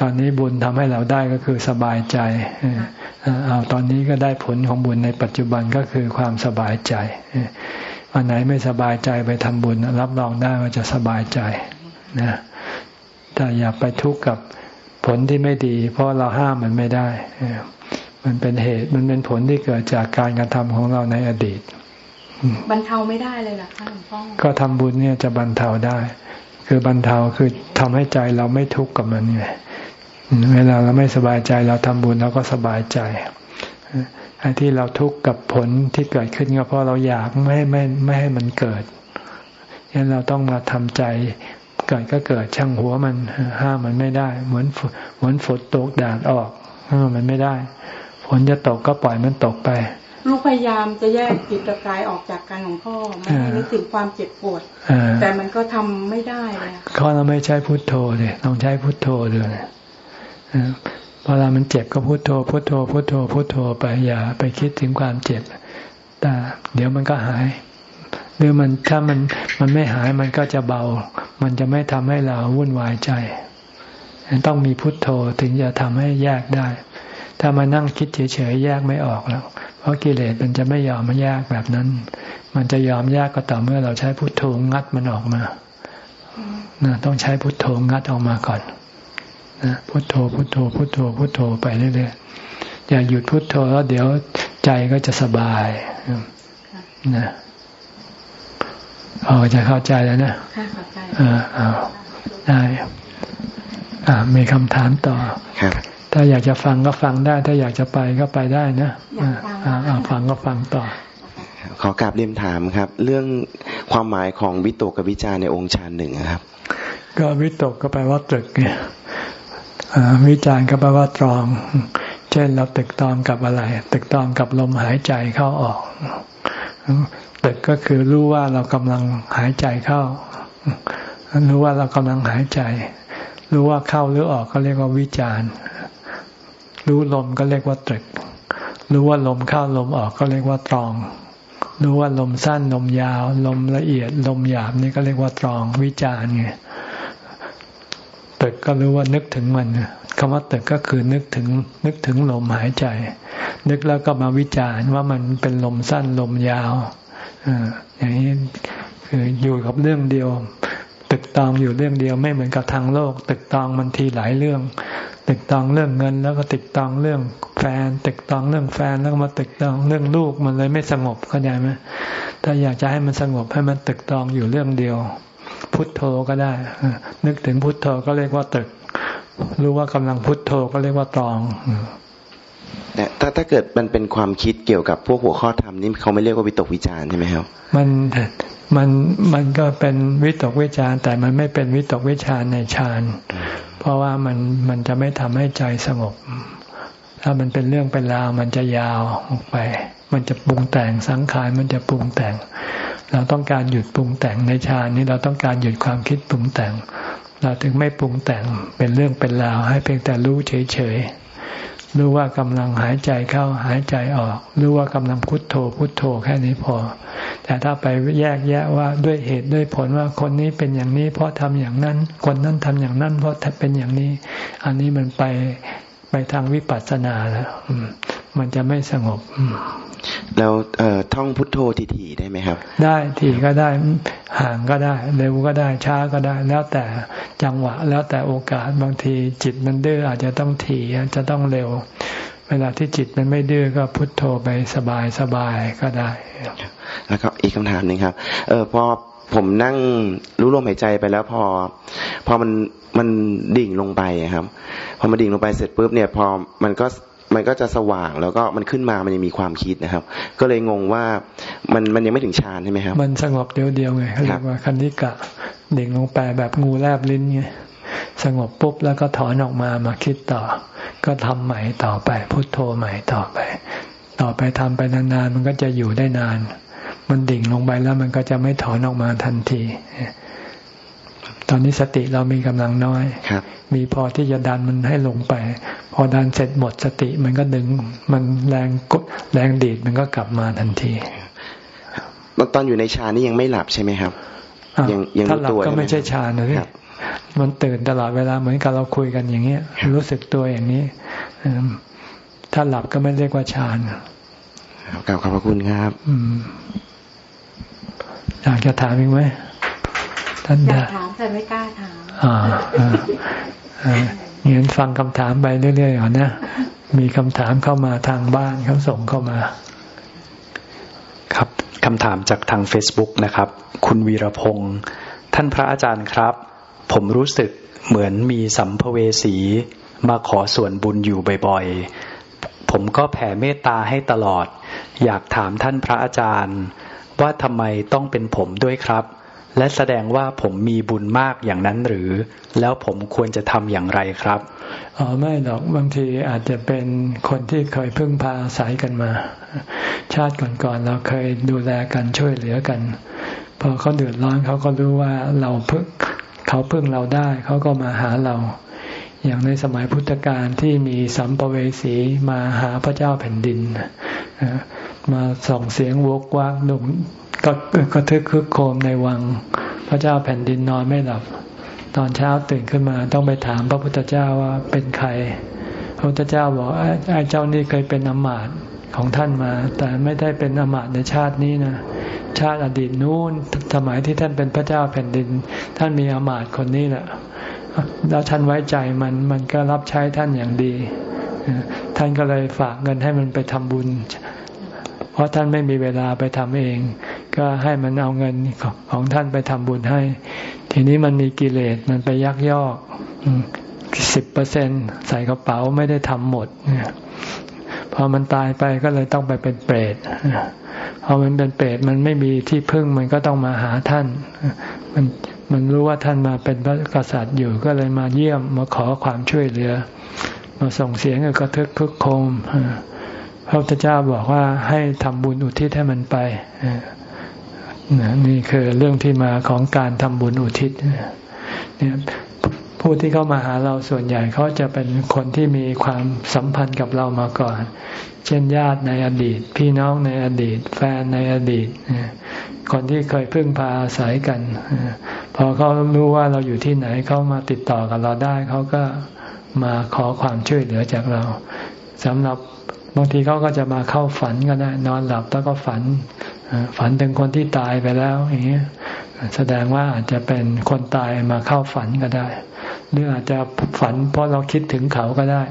ตอนนี้บุญทำให้เราได้ก็คือสบายใจเอาตอนนี้ก็ได้ผลของบุญในปัจจุบันก็คือความสบายใจวันไหนไม่สบายใจไปทำบุญ รับรองได้ว่าจะสบายใจนะแต่อย่าไปทุกข์กับผลที่ไม่ดี เพราะเราห้ามมันไม่ได้ มันเป็นเหตุมันเป็นผลที่เกิดจากการกระทำของเราในอดีต บรรเทาไม่ได้เลยหรอคะหลวงพ่อก็ทำบุญเนี่ยจะบรรเทาได้ คือบรรเทาคือทำให้ใจเราไม่ทุกข์กับมันไงเวลาเราไม่สบายใจเราทำบุญเราก็สบายใจไอ้ที่เราทุกข์กับผลที่เกิดขึ้นก็เพราะเราอยากไม่ไม่ไม่ให้มันเกิดฉะนั้นเราต้องมาทำใจเกิดก็เกิดช่างหัวมันห้ามมันไม่ได้ เหมือนเหมือนฝนตกแดดออกห้ามมันไม่ได้ฝนจะตกก็ปล่อยมันตกไป ลูกพยายามจะแยกจิตกับกายออกจากกันของพ่อไม่ให้นึกถึงความเจ็บปวดแต่มันก็ทำไม่ได้เลยข้อเราไม่ใช้พุทโธเลยต้องใช้พุทโธเลยเวลามันเจ็บก็พุโทโธ พุโทโธ พุโทโธ พุโทโธไปอย่าไปคิดถึงความเจ็บ แต่เดี๋ยวมันก็หาย หรือมันถ้ามันมันไม่หายมันก็จะเบา มันจะไม่ทำให้เราวุ่นวายใจ ต้องมีพุทโธถึงจะทำให้แยกได้ ถ้ามานั่งคิดเฉยๆแยกไม่ออกแล้ว เพราะกิเลสมันจะไม่ยอมมาแยกแบบนั้น มันจะยอมแยกก็ต่อเมื่อเราใช้พุทโธงัดมันออกมานะต้องใช้พุทโธงัดออกมาก่อนพุทโธพุทโธพุทโธพุทโธไปเรื่อยๆอย่าหยุดพุทโธแล้วเดี๋ยวใจก็จะสบายนะพอจะเข้าใจแล้วนะค่ะเข้าใจอ่าเอาได้อ่ามีคำถามต่อครับ ถ้าอยากจะฟังก็ฟังได้ ถ้าอยากจะไปก็ไปได้นะอ่าอ่าฟังก็ฟังต่อ ขอกราบเรียนถามครับ เรื่องความหมายของวิตกกับวิจารในองค์ฌานหนึ่งครับ ก็วิตกก็แปลว่าตรึกเนี่ยวิจารณ์ก็แปลว่าตรอง เช่นเราตึกตองกับอะไร ตึกตองกับลมหายใจเข้าออกตึกก็คือรู้ว่าเรากำลังหายใจเข้า รู้ว่าเรากำลังหายใจ รู้ว่าเข้าหรือออกก็เรียกว่าวิจารณ์ รู้ลมก็เรียกว่าตรึก รู้ว่าลมเข้าลมออกก็เรียกว่าตรอง รู้ว่าลมสั้นลมยาว ลมละเอียด ลมหยาบนี่ก็เรียกว่าตรองวิจารณ์ไงตึกก็รู้ว่านึกถึงมันคำว่าตึกก็คือนึกถึง นึกถึงลมหายใจ นึกแล้วก็มาวิจารณ์ว่ามันเป็นลมสั้นลมยาวอย่างนี้คืออยู่กับเรื่องเดียว ตึกตองอยู่เรื่องเดียวไม่เหมือนกับทางโลก ตึกตองมันทีหลายเรื่อง ตึกตองเรื่องเงิน แล้วก็ตึกตองเรื่องแฟนตึกตองเรื่องแฟนแล้วมาตึกตองเรื่องลูกมันเลยไม่สงบเข้าใจไหมถ้าอยากจะให้มันสงบให้มันตึกตองอยู่เรื่องเดียว พุทโธก็ได้ นึกถึงพุทโธก็เรียกว่าตึก รู้ว่ากำลังพุทโธก็เรียกว่าตรองแต่ถ้าถ้าเกิดมันเป็นความคิดเกี่ยวกับพวกหัวข้อธรรมนี่เขาไม่เรียกว่าวิตกวิจารใช่ไหมครับ มัน มันมันก็เป็นวิตกวิจารแต่มันไม่เป็นวิตกวิจารในฌานเพราะว่ามันมันจะไม่ทำให้ใจสงบ ถ้ามันเป็นเรื่องเป็นราวมันจะยาวออกไป มันจะปรุงแต่งสังขารมันจะปรุงแต่ง เราต้องการหยุดปรุงแต่งในฌานนี้เราต้องการหยุดความคิดปรุงแต่ง เราถึงไม่ปรุงแต่งเป็นเรื่องเป็นราวให้เพียงแต่รู้เฉยๆรู้ว่ากำลังหายใจเข้าหายใจออก รู้ว่ากำลังพุทโธพุทโธแค่นี้พอ แต่ถ้าไปแยกแยะว่าด้วยเหตุด้วยผลว่าคนนี้เป็นอย่างนี้ เพราะทำอย่างนั้น คนนั้นทำอย่างนั้น เพราะเป็นอย่างนี้ อันนี้มันไปไปทางวิปัสสนาแล้วมันจะไม่สงบแล้วท่องพุทโธทีๆได้ไหมครับ ได้ทีก็ได้ห่างก็ได้เร็วก็ได้ช้าก็ได้ แล้วแต่จังหวะ แล้วแต่โอกาสบางทีจิตมันดื้ออาจจะต้องถี่จะต้องเร็วเว ลาที่จิตมันไม่ดื้อก็พุทโธไปสบายสบายก็ได้ แล้วก็อีกคำถามหนึ่งครับ เออพอผมนั่งรู้ลมหายใจไปแล้วพอ พอมันมันดิ่งลงไปครับ พอมันดิ่งลงไปเสร็จปุ๊บเนี่ย พอมันก็มันก็จะสว่างแล้วก็มันขึ้นมามันยังมีความคิดนะครับ ก็เลยงงว่ามันมันยังไม่ถึงฌานใช่ไหมครับ มันสงบเดียวเดียวไงเขาเรียกว่าคันธิกะดิ่งลงไปแบบงูแลบลิ้นไง สงบปุ๊บแล้วก็ถอนออกมามาคิดต่อ ก็ทำใหม่ต่อไป พุโทโธใหม่ต่อไป ต่อไปทำไปนานๆมันก็จะอยู่ได้นาน มันดิ่งลงไปแล้วมันก็จะไม่ถอนออกมาทันที ตอนนี้สติเรามีกำลังน้อยครับมีพอที่จะดันมันให้ลงไป พอดันเสร็จหมดสติมันก็ดึง มันแรงกดแรงดีดมันก็กลับมาทันทีตอนอยู่ในฌานนี่ยังไม่หลับใช่ไหมครับยังยังถ้าหลับก็ไม่ใช่ฌานนะพี่ มันตื่นตลอดเวลาเหมือนกับเราคุยกันอย่างเงี้ย รู้สึกตัวอย่างนี้ถ้าหลับก็ไม่เรียกว่าฌานกล่าวขอบพระคุณครับอืมอยากจะถามอีกไหมท่านอยากถามแต่ไม่กล้าถามอ่าเงี้ยฟังคำถามไปเรื่อยๆก่อนนะมีคำถามเข้ามาทางบ้านเขาส่งเข้ามา ครับคำถามจากทาง Facebook นะครับ คุณวีรพงศ์ท่านพระอาจารย์ครับ ผมรู้สึกเหมือนมีสัมภเวสีมาขอส่วนบุญอยู่บ่อยๆ ผมก็แผ่เมตตาให้ตลอด อยากถามท่านพระอาจารย์ ว่าทำไมต้องเป็นผมด้วยครับ และแสดงว่าผมมีบุญมากอย่างนั้นหรือ แล้วผมควรจะทำอย่างไรครับอ๋อไม่หรอกบางทีอาจจะเป็นคนที่เคยพึ่งพาอาศัยกันมา ชาติก่อนๆเราเคยดูแลกันช่วยเหลือกัน พอเขาเดือดร้อนเขาก็รู้ว่าเราพึ่ง เขาพึ่งเราได้เขาก็มาหาเรา อย่างในสมัยพุทธกาลที่มีสัมภเวสีมาหาพระเจ้าแผ่นดินมาส่งเสียงวกวักหนุ่มก็กระทึกคึกโคมในวัง พระเจ้าแผ่นดินนอนไม่หลับ ตอนเช้าตื่นขึ้นมาต้องไปถามพระพุทธเจ้าว่าเป็นใคร พระพุทธเจ้าบอกไอ้เจ้านี่เคยเป็นอมาตย์ ของท่านมา แต่ไม่ได้เป็นอมาตในชาตินี้นะชาติอดีตนู้นสมัยที่ท่านเป็นพระเจ้าแผ่นดิน ท่านมีอมาตคนนี้แหละแล้วท่านไว้ใจมันมันก็รับใช้ท่านอย่างดี ท่านก็เลยฝากเงินให้มันไปทำบุญ เพราะท่านไม่มีเวลาไปทำเอง ก็ให้มันเอาเงินของท่านไปทำบุญให้ ทีนี้มันมีกิเลสมันไปยักยอกสิบเปอร์เซ็นใส่กระเป๋าไม่ได้ทำหมดเนี่ย พอมันตายไปก็เลยต้องไปเป็นเปรตพอมันเป็นเปรตมันไม่มีที่พึ่งมันก็ต้องมาหาท่าน มันมันรู้ว่าท่านมาเป็นพระกษัตริย์อยู่ก็เลยมาเยี่ยมมาขอความช่วยเหลือ มาส่งเสียงกระทึกคึกโคมพระพุทธเจ้าบอกว่าให้ทำบุญอุทิศให้มันไปนี่คือเรื่องที่มาของการทำบุญอุทิศเนี่ย ผู้ที่เข้ามาหาเราส่วนใหญ่เขาจะเป็นคนที่มีความสัมพันธ์กับเรามาก่อน เช่นญาติในอดีต พี่น้องในอดีต แฟนในอดีต คนที่เคยพึ่งพาอาศัยกัน พอเขารู้ว่าเราอยู่ที่ไหนเขามาติดต่อกับเราได้ เขาก็มาขอความช่วยเหลือจากเราสำหรับบางทีเขาก็จะมาเข้าฝันก็ได้นอนหลับแล้วก็ฝัน ฝันถึงคนที่ตายไปแล้วอย่างเงี้ยแสดงว่าอาจจะเป็นคนตายมาเข้าฝันก็ได้ หรืออาจจะฝัน เพราะเราคิดถึงเขาก็ได้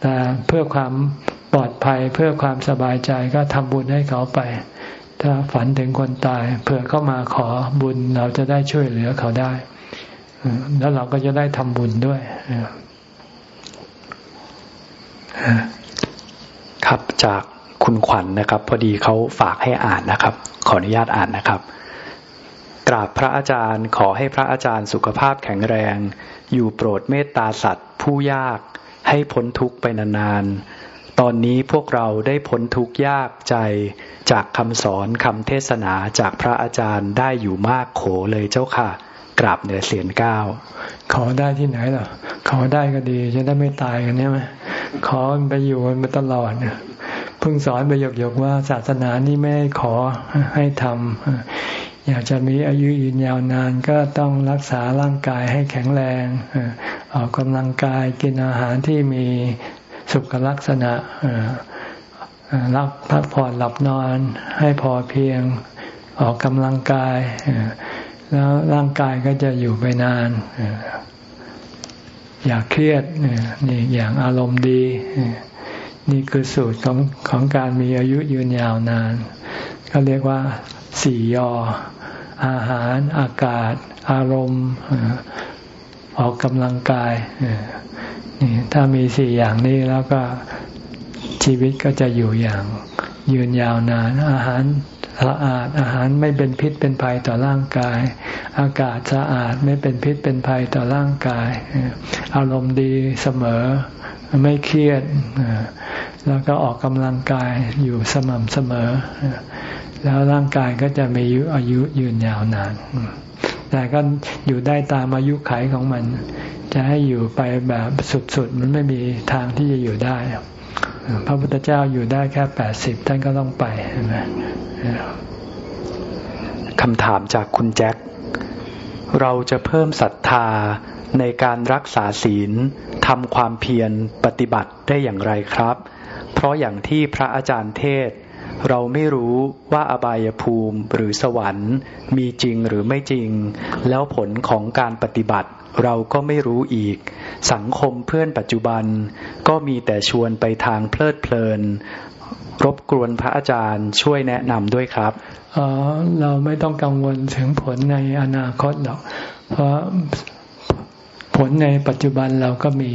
แต่เพื่อความปลอดภัยเพื่อความสบายใจก็ทำบุญให้เขาไป ถ้าฝันถึงคนตายเผื่อเขามาขอบุญเราจะได้ช่วยเหลือเขาได้ แล้วเราก็จะได้ทำบุญด้วยครับจากคุณขวัญนนะครับ พอดีเขาฝากให้อ่านนะครับ ขออนุญาตอ่านนะครับ กราบพระอาจารย์ขอให้พระอาจารย์สุขภาพแข็งแรง อยู่โปรดเมตตาสัตว์ ผู้ยากให้พ้นทุกข์ไปนานๆ ตอนนี้พวกเราได้พ้นทุกข์ยากใจจากคำสอนคำเทศนาจากพระอาจารย์ได้อยู่มากโขเลยเจ้าค่ะ กราบเหนือเสียนก้าวขอได้ที่ไหนหรอขอได้ก็ดีจะได้ไม่ตายกันใช่ไหมขอไปอยู่มันตลอดเพิ่งสอนไปหยกๆว่าศาสนานี้ไม่ขอให้ทำ อยากจะมีอายุยืนยาวนานก็ต้องรักษาร่างกายให้แข็งแรง ออกกำลังกายกินอาหารที่มีสุขลักษณะรับพักผ่อนหลับนอนให้พอเพียงออกกำลังกาย แล้วร่างกายก็จะอยู่ไปนาน อย่าเครียดนี่อย่างอารมณ์ดี นี่คือสูตรของของการมีอายุยืนยาวนาน ก็เรียกว่าสี่ยอ อาหารอากาศ อารมณ์ ออกกำลังกายนี่ถ้ามีสี่อย่างนี้แล้วก็ชีวิตก็จะอยู่อย่าง ยืนยาวนาน อาหารสะอาดอาหารไม่เป็นพิษเป็นภัยต่อร่างกาย อากาศสะอาดไม่เป็นพิษเป็นภัยต่อร่างกาย อารมณ์ดีเสมอไม่เครียด แล้วก็ออกกำลังกายอยู่สม่ำเสมอ แล้วร่างกายก็จะมีอายุยืนยาวนาน แต่ก็อยู่ได้ตามอายุไขของมัน จะให้อยู่ไปแบบสุดๆ มันไม่มีทางที่จะอยู่ได้ พระพุทธเจ้าอยู่ได้แค่แปดสิบท่านก็ต้องไปคำถามจากคุณแจ็ค เราจะเพิ่มศรัทธาในการรักษาศีลทำความเพียรปฏิบัติได้อย่างไรครับ เพราะอย่างที่พระอาจารย์เทศ เราไม่รู้ว่าอบายภูมิหรือสวรรค์มีจริงหรือไม่จริง แล้วผลของการปฏิบัติเราก็ไม่รู้อีก สังคมเพื่อนปัจจุบัน ก็มีแต่ชวนไปทางเพลิดเพลิน รบกวนพระอาจารย์ช่วยแนะนำด้วยครับอ๋อเราไม่ต้องกังวลถึงผลในอนาคตหรอก เพราะผลในปัจจุบันเราก็มี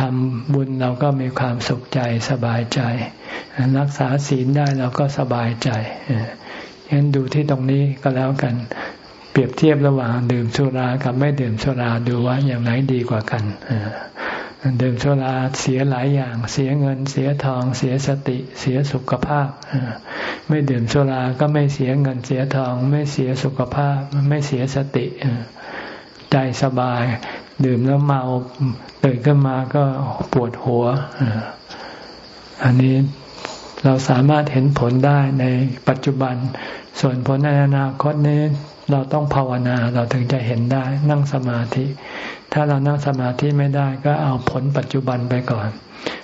ทำบุญเราก็มีความสุขใจสบายใจ รักษาศีลได้เราก็สบายใจฉะนั้นดูที่ตรงนี้ก็แล้วกัน เปรียบเทียบระหว่างดื่มสุรากับไม่ดื่มสุราดูว่าอย่างไหนดีกว่ากันดื่มสุราเสียหลายอย่าง เสียเงิน เสียทอง เสียสติ เสียสุขภาพไม่ดื่มสุราก็ไม่เสียเงินเสียทอง ไม่เสียสุขภาพ ไม่เสียสติใจสบาย ดื่มแล้วเมาตื่นขึ้นมาก็ปวดหัว อันนี้เราสามารถเห็นผลได้ในปัจจุบัน ส่วนผลในอนาคตนี้เราต้องภาวนาเราถึงจะเห็นได้นั่งสมาธิ ถ้าเรานั่งสมาธิไม่ได้ก็เอาผลปัจจุบันไปก่อน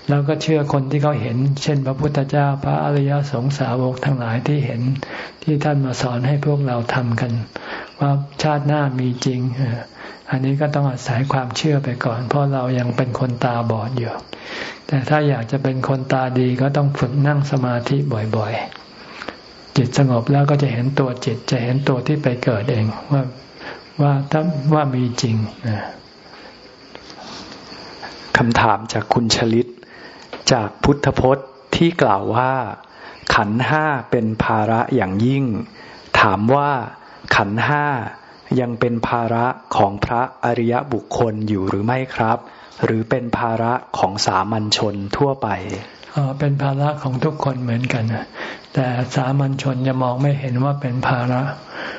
แล้วก็เชื่อคนที่เขาเห็น เช่น พระพุทธเจ้าพระอริยสงสาวกทั้งหลายที่เห็นที่ท่านมาสอนให้พวกเราทำกัน ว่าชาติหน้ามีจริง อันนี้ก็ต้องอาศัยความเชื่อไปก่อน เพราะเรายังเป็นคนตาบอดอยู่ แต่ถ้าอยากจะเป็นคนตาดีก็ต้องฝึกนั่งสมาธิบ่อยๆ จิตสงบแล้วก็จะเห็นตัวจิตจะเห็นตัวที่ไปเกิดเองว่าว่าถ้าว่ามีจริงคำถามจากคุณชลิต จากพุทธพจน์ที่กล่าวว่า ขันห้าเป็นภาระอย่างยิ่ง ถามว่าขันห้า ยังเป็นภาระของพระอริยบุคคลอยู่หรือไม่ครับ หรือเป็นภาระของสามัญชนทั่วไปเป็นภาระของทุกคนเหมือนกัน แต่สามัญชนจะมองไม่เห็นว่าเป็นภาระ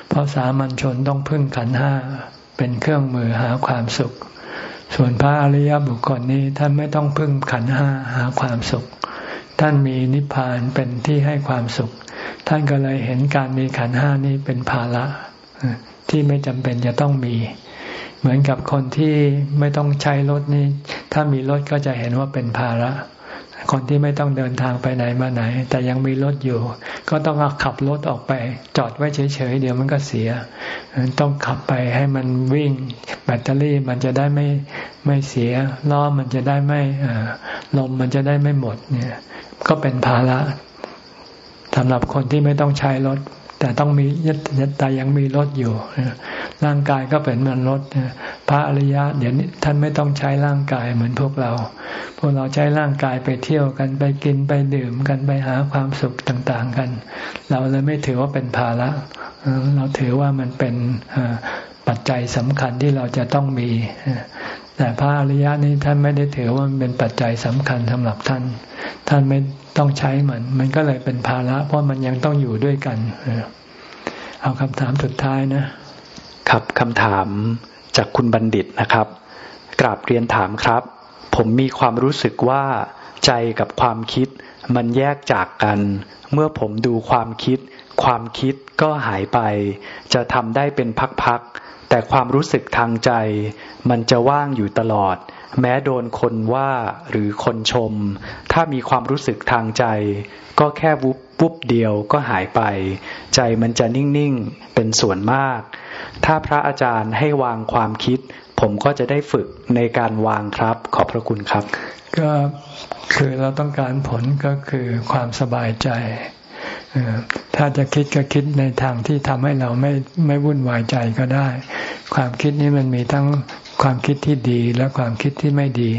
เพราะสามัญชนต้องพึ่งขันห้าเป็นเครื่องมือหาความสุข ส่วนพระอริยบุคคลนี้ท่านไม่ต้องพึ่งขันห้าหาความสุข ท่านมีนิพพานเป็นที่ให้ความสุข ท่านก็เลยเห็นการมีขันห้านี้เป็นภาระ ที่ไม่จำเป็นจะต้องมี เหมือนกับคนที่ไม่ต้องใช้รถนี้ถ้ามีรถก็จะเห็นว่าเป็นภาระ คนที่ไม่ต้องเดินทางไปไหนมาไหน แต่ยังมีรถอยู่ ก็ต้องขับรถออกไป จอดไว้เฉยๆเดี๋ยวมันก็เสีย ต้องขับไปให้มันวิ่ง แบตเตอรี่มันจะได้ไม่ไม่เสียล้อมันจะได้ไม่ลมมันจะได้ไม่หมดเนี่ย ก็เป็นภาระสำหรับคนที่ไม่ต้องใช้รถ แต่ต้องมีแต่ยังมีรถอยู่ร่างกายก็เป็นเหมือนรถพระอริยะเดี๋ยวนี้ท่านไม่ต้องใช้ร่างกายเหมือนพวกเรา พวกเราใช้ร่างกายไปเที่ยวกันไปกินไปดื่มกันไปหาความสุขต่างๆกัน เราเลยไม่ถือว่าเป็นภาระเราถือว่ามันเป็นปัจจัยสำคัญที่เราจะต้องมี แต่พระอริยะนี้ท่านไม่ได้ถือว่ามันเป็นปัจจัยสำคัญสำหรับท่าน ท่านไม่ต้องใช้มัน มันก็เลยเป็นภาระ เพราะมันยังต้องอยู่ด้วยกัน เอาคำถามสุดท้ายนะ ครับคำถามจากคุณบัณฑิตนะครับ กราบเรียนถามครับ ผมมีความรู้สึกว่าใจกับความคิดมันแยกจากกัน เมื่อผมดูความคิด ความคิดก็หายไป จะทำได้เป็นพักๆ แต่ความรู้สึกทางใจ มันจะว่างอยู่ตลอด แม้โดนคนว่าหรือคนชม ถ้ามีความรู้สึกทางใจ ก็แค่วุบวุบเดียวก็หายไป ใจมันจะนิ่ง ๆ เป็นส่วนมาก ถ้าพระอาจารย์ให้วางความคิด ผมก็จะได้ฝึกในการวางครับ ขอบพระคุณครับ ก็คือเราต้องการผลก็คือความสบายใจ ถ้าจะคิดก็คิดในทางที่ทำให้เราไม่ไม่วุ่นวายใจก็ได้ ความคิดนี้มันมีทั้งความคิดที่ดีและความคิดที่ไม่ดี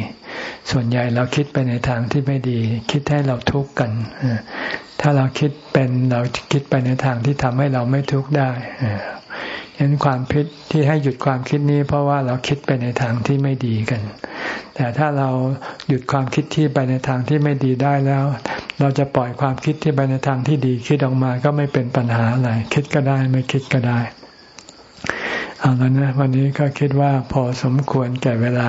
ส่วนใหญ่เราคิดไปในทางที่ไม่ดี คิดให้เราทุกข์กัน ถ้าเราคิดเป็นเราคิดไปในทางที่ทำให้เราไม่ทุกข์ได้ ฉะนั้นความคิดที่ให้หยุดความคิดนี้ เพราะว่าเราคิดไปในทางที่ไม่ดีกัน แต่ถ้าเราหยุดความคิดที่ไปในทางที่ไม่ดีได้แล้ว เราจะปล่อยความคิดที่ไปในทางที่ดีคิดออกมาก็ไม่เป็นปัญหาอะไรคิดก็ได้ไม่คิดก็ได้เอาแล้วนะวันนี้ก็คิดว่าพอสมควรแก่เวลา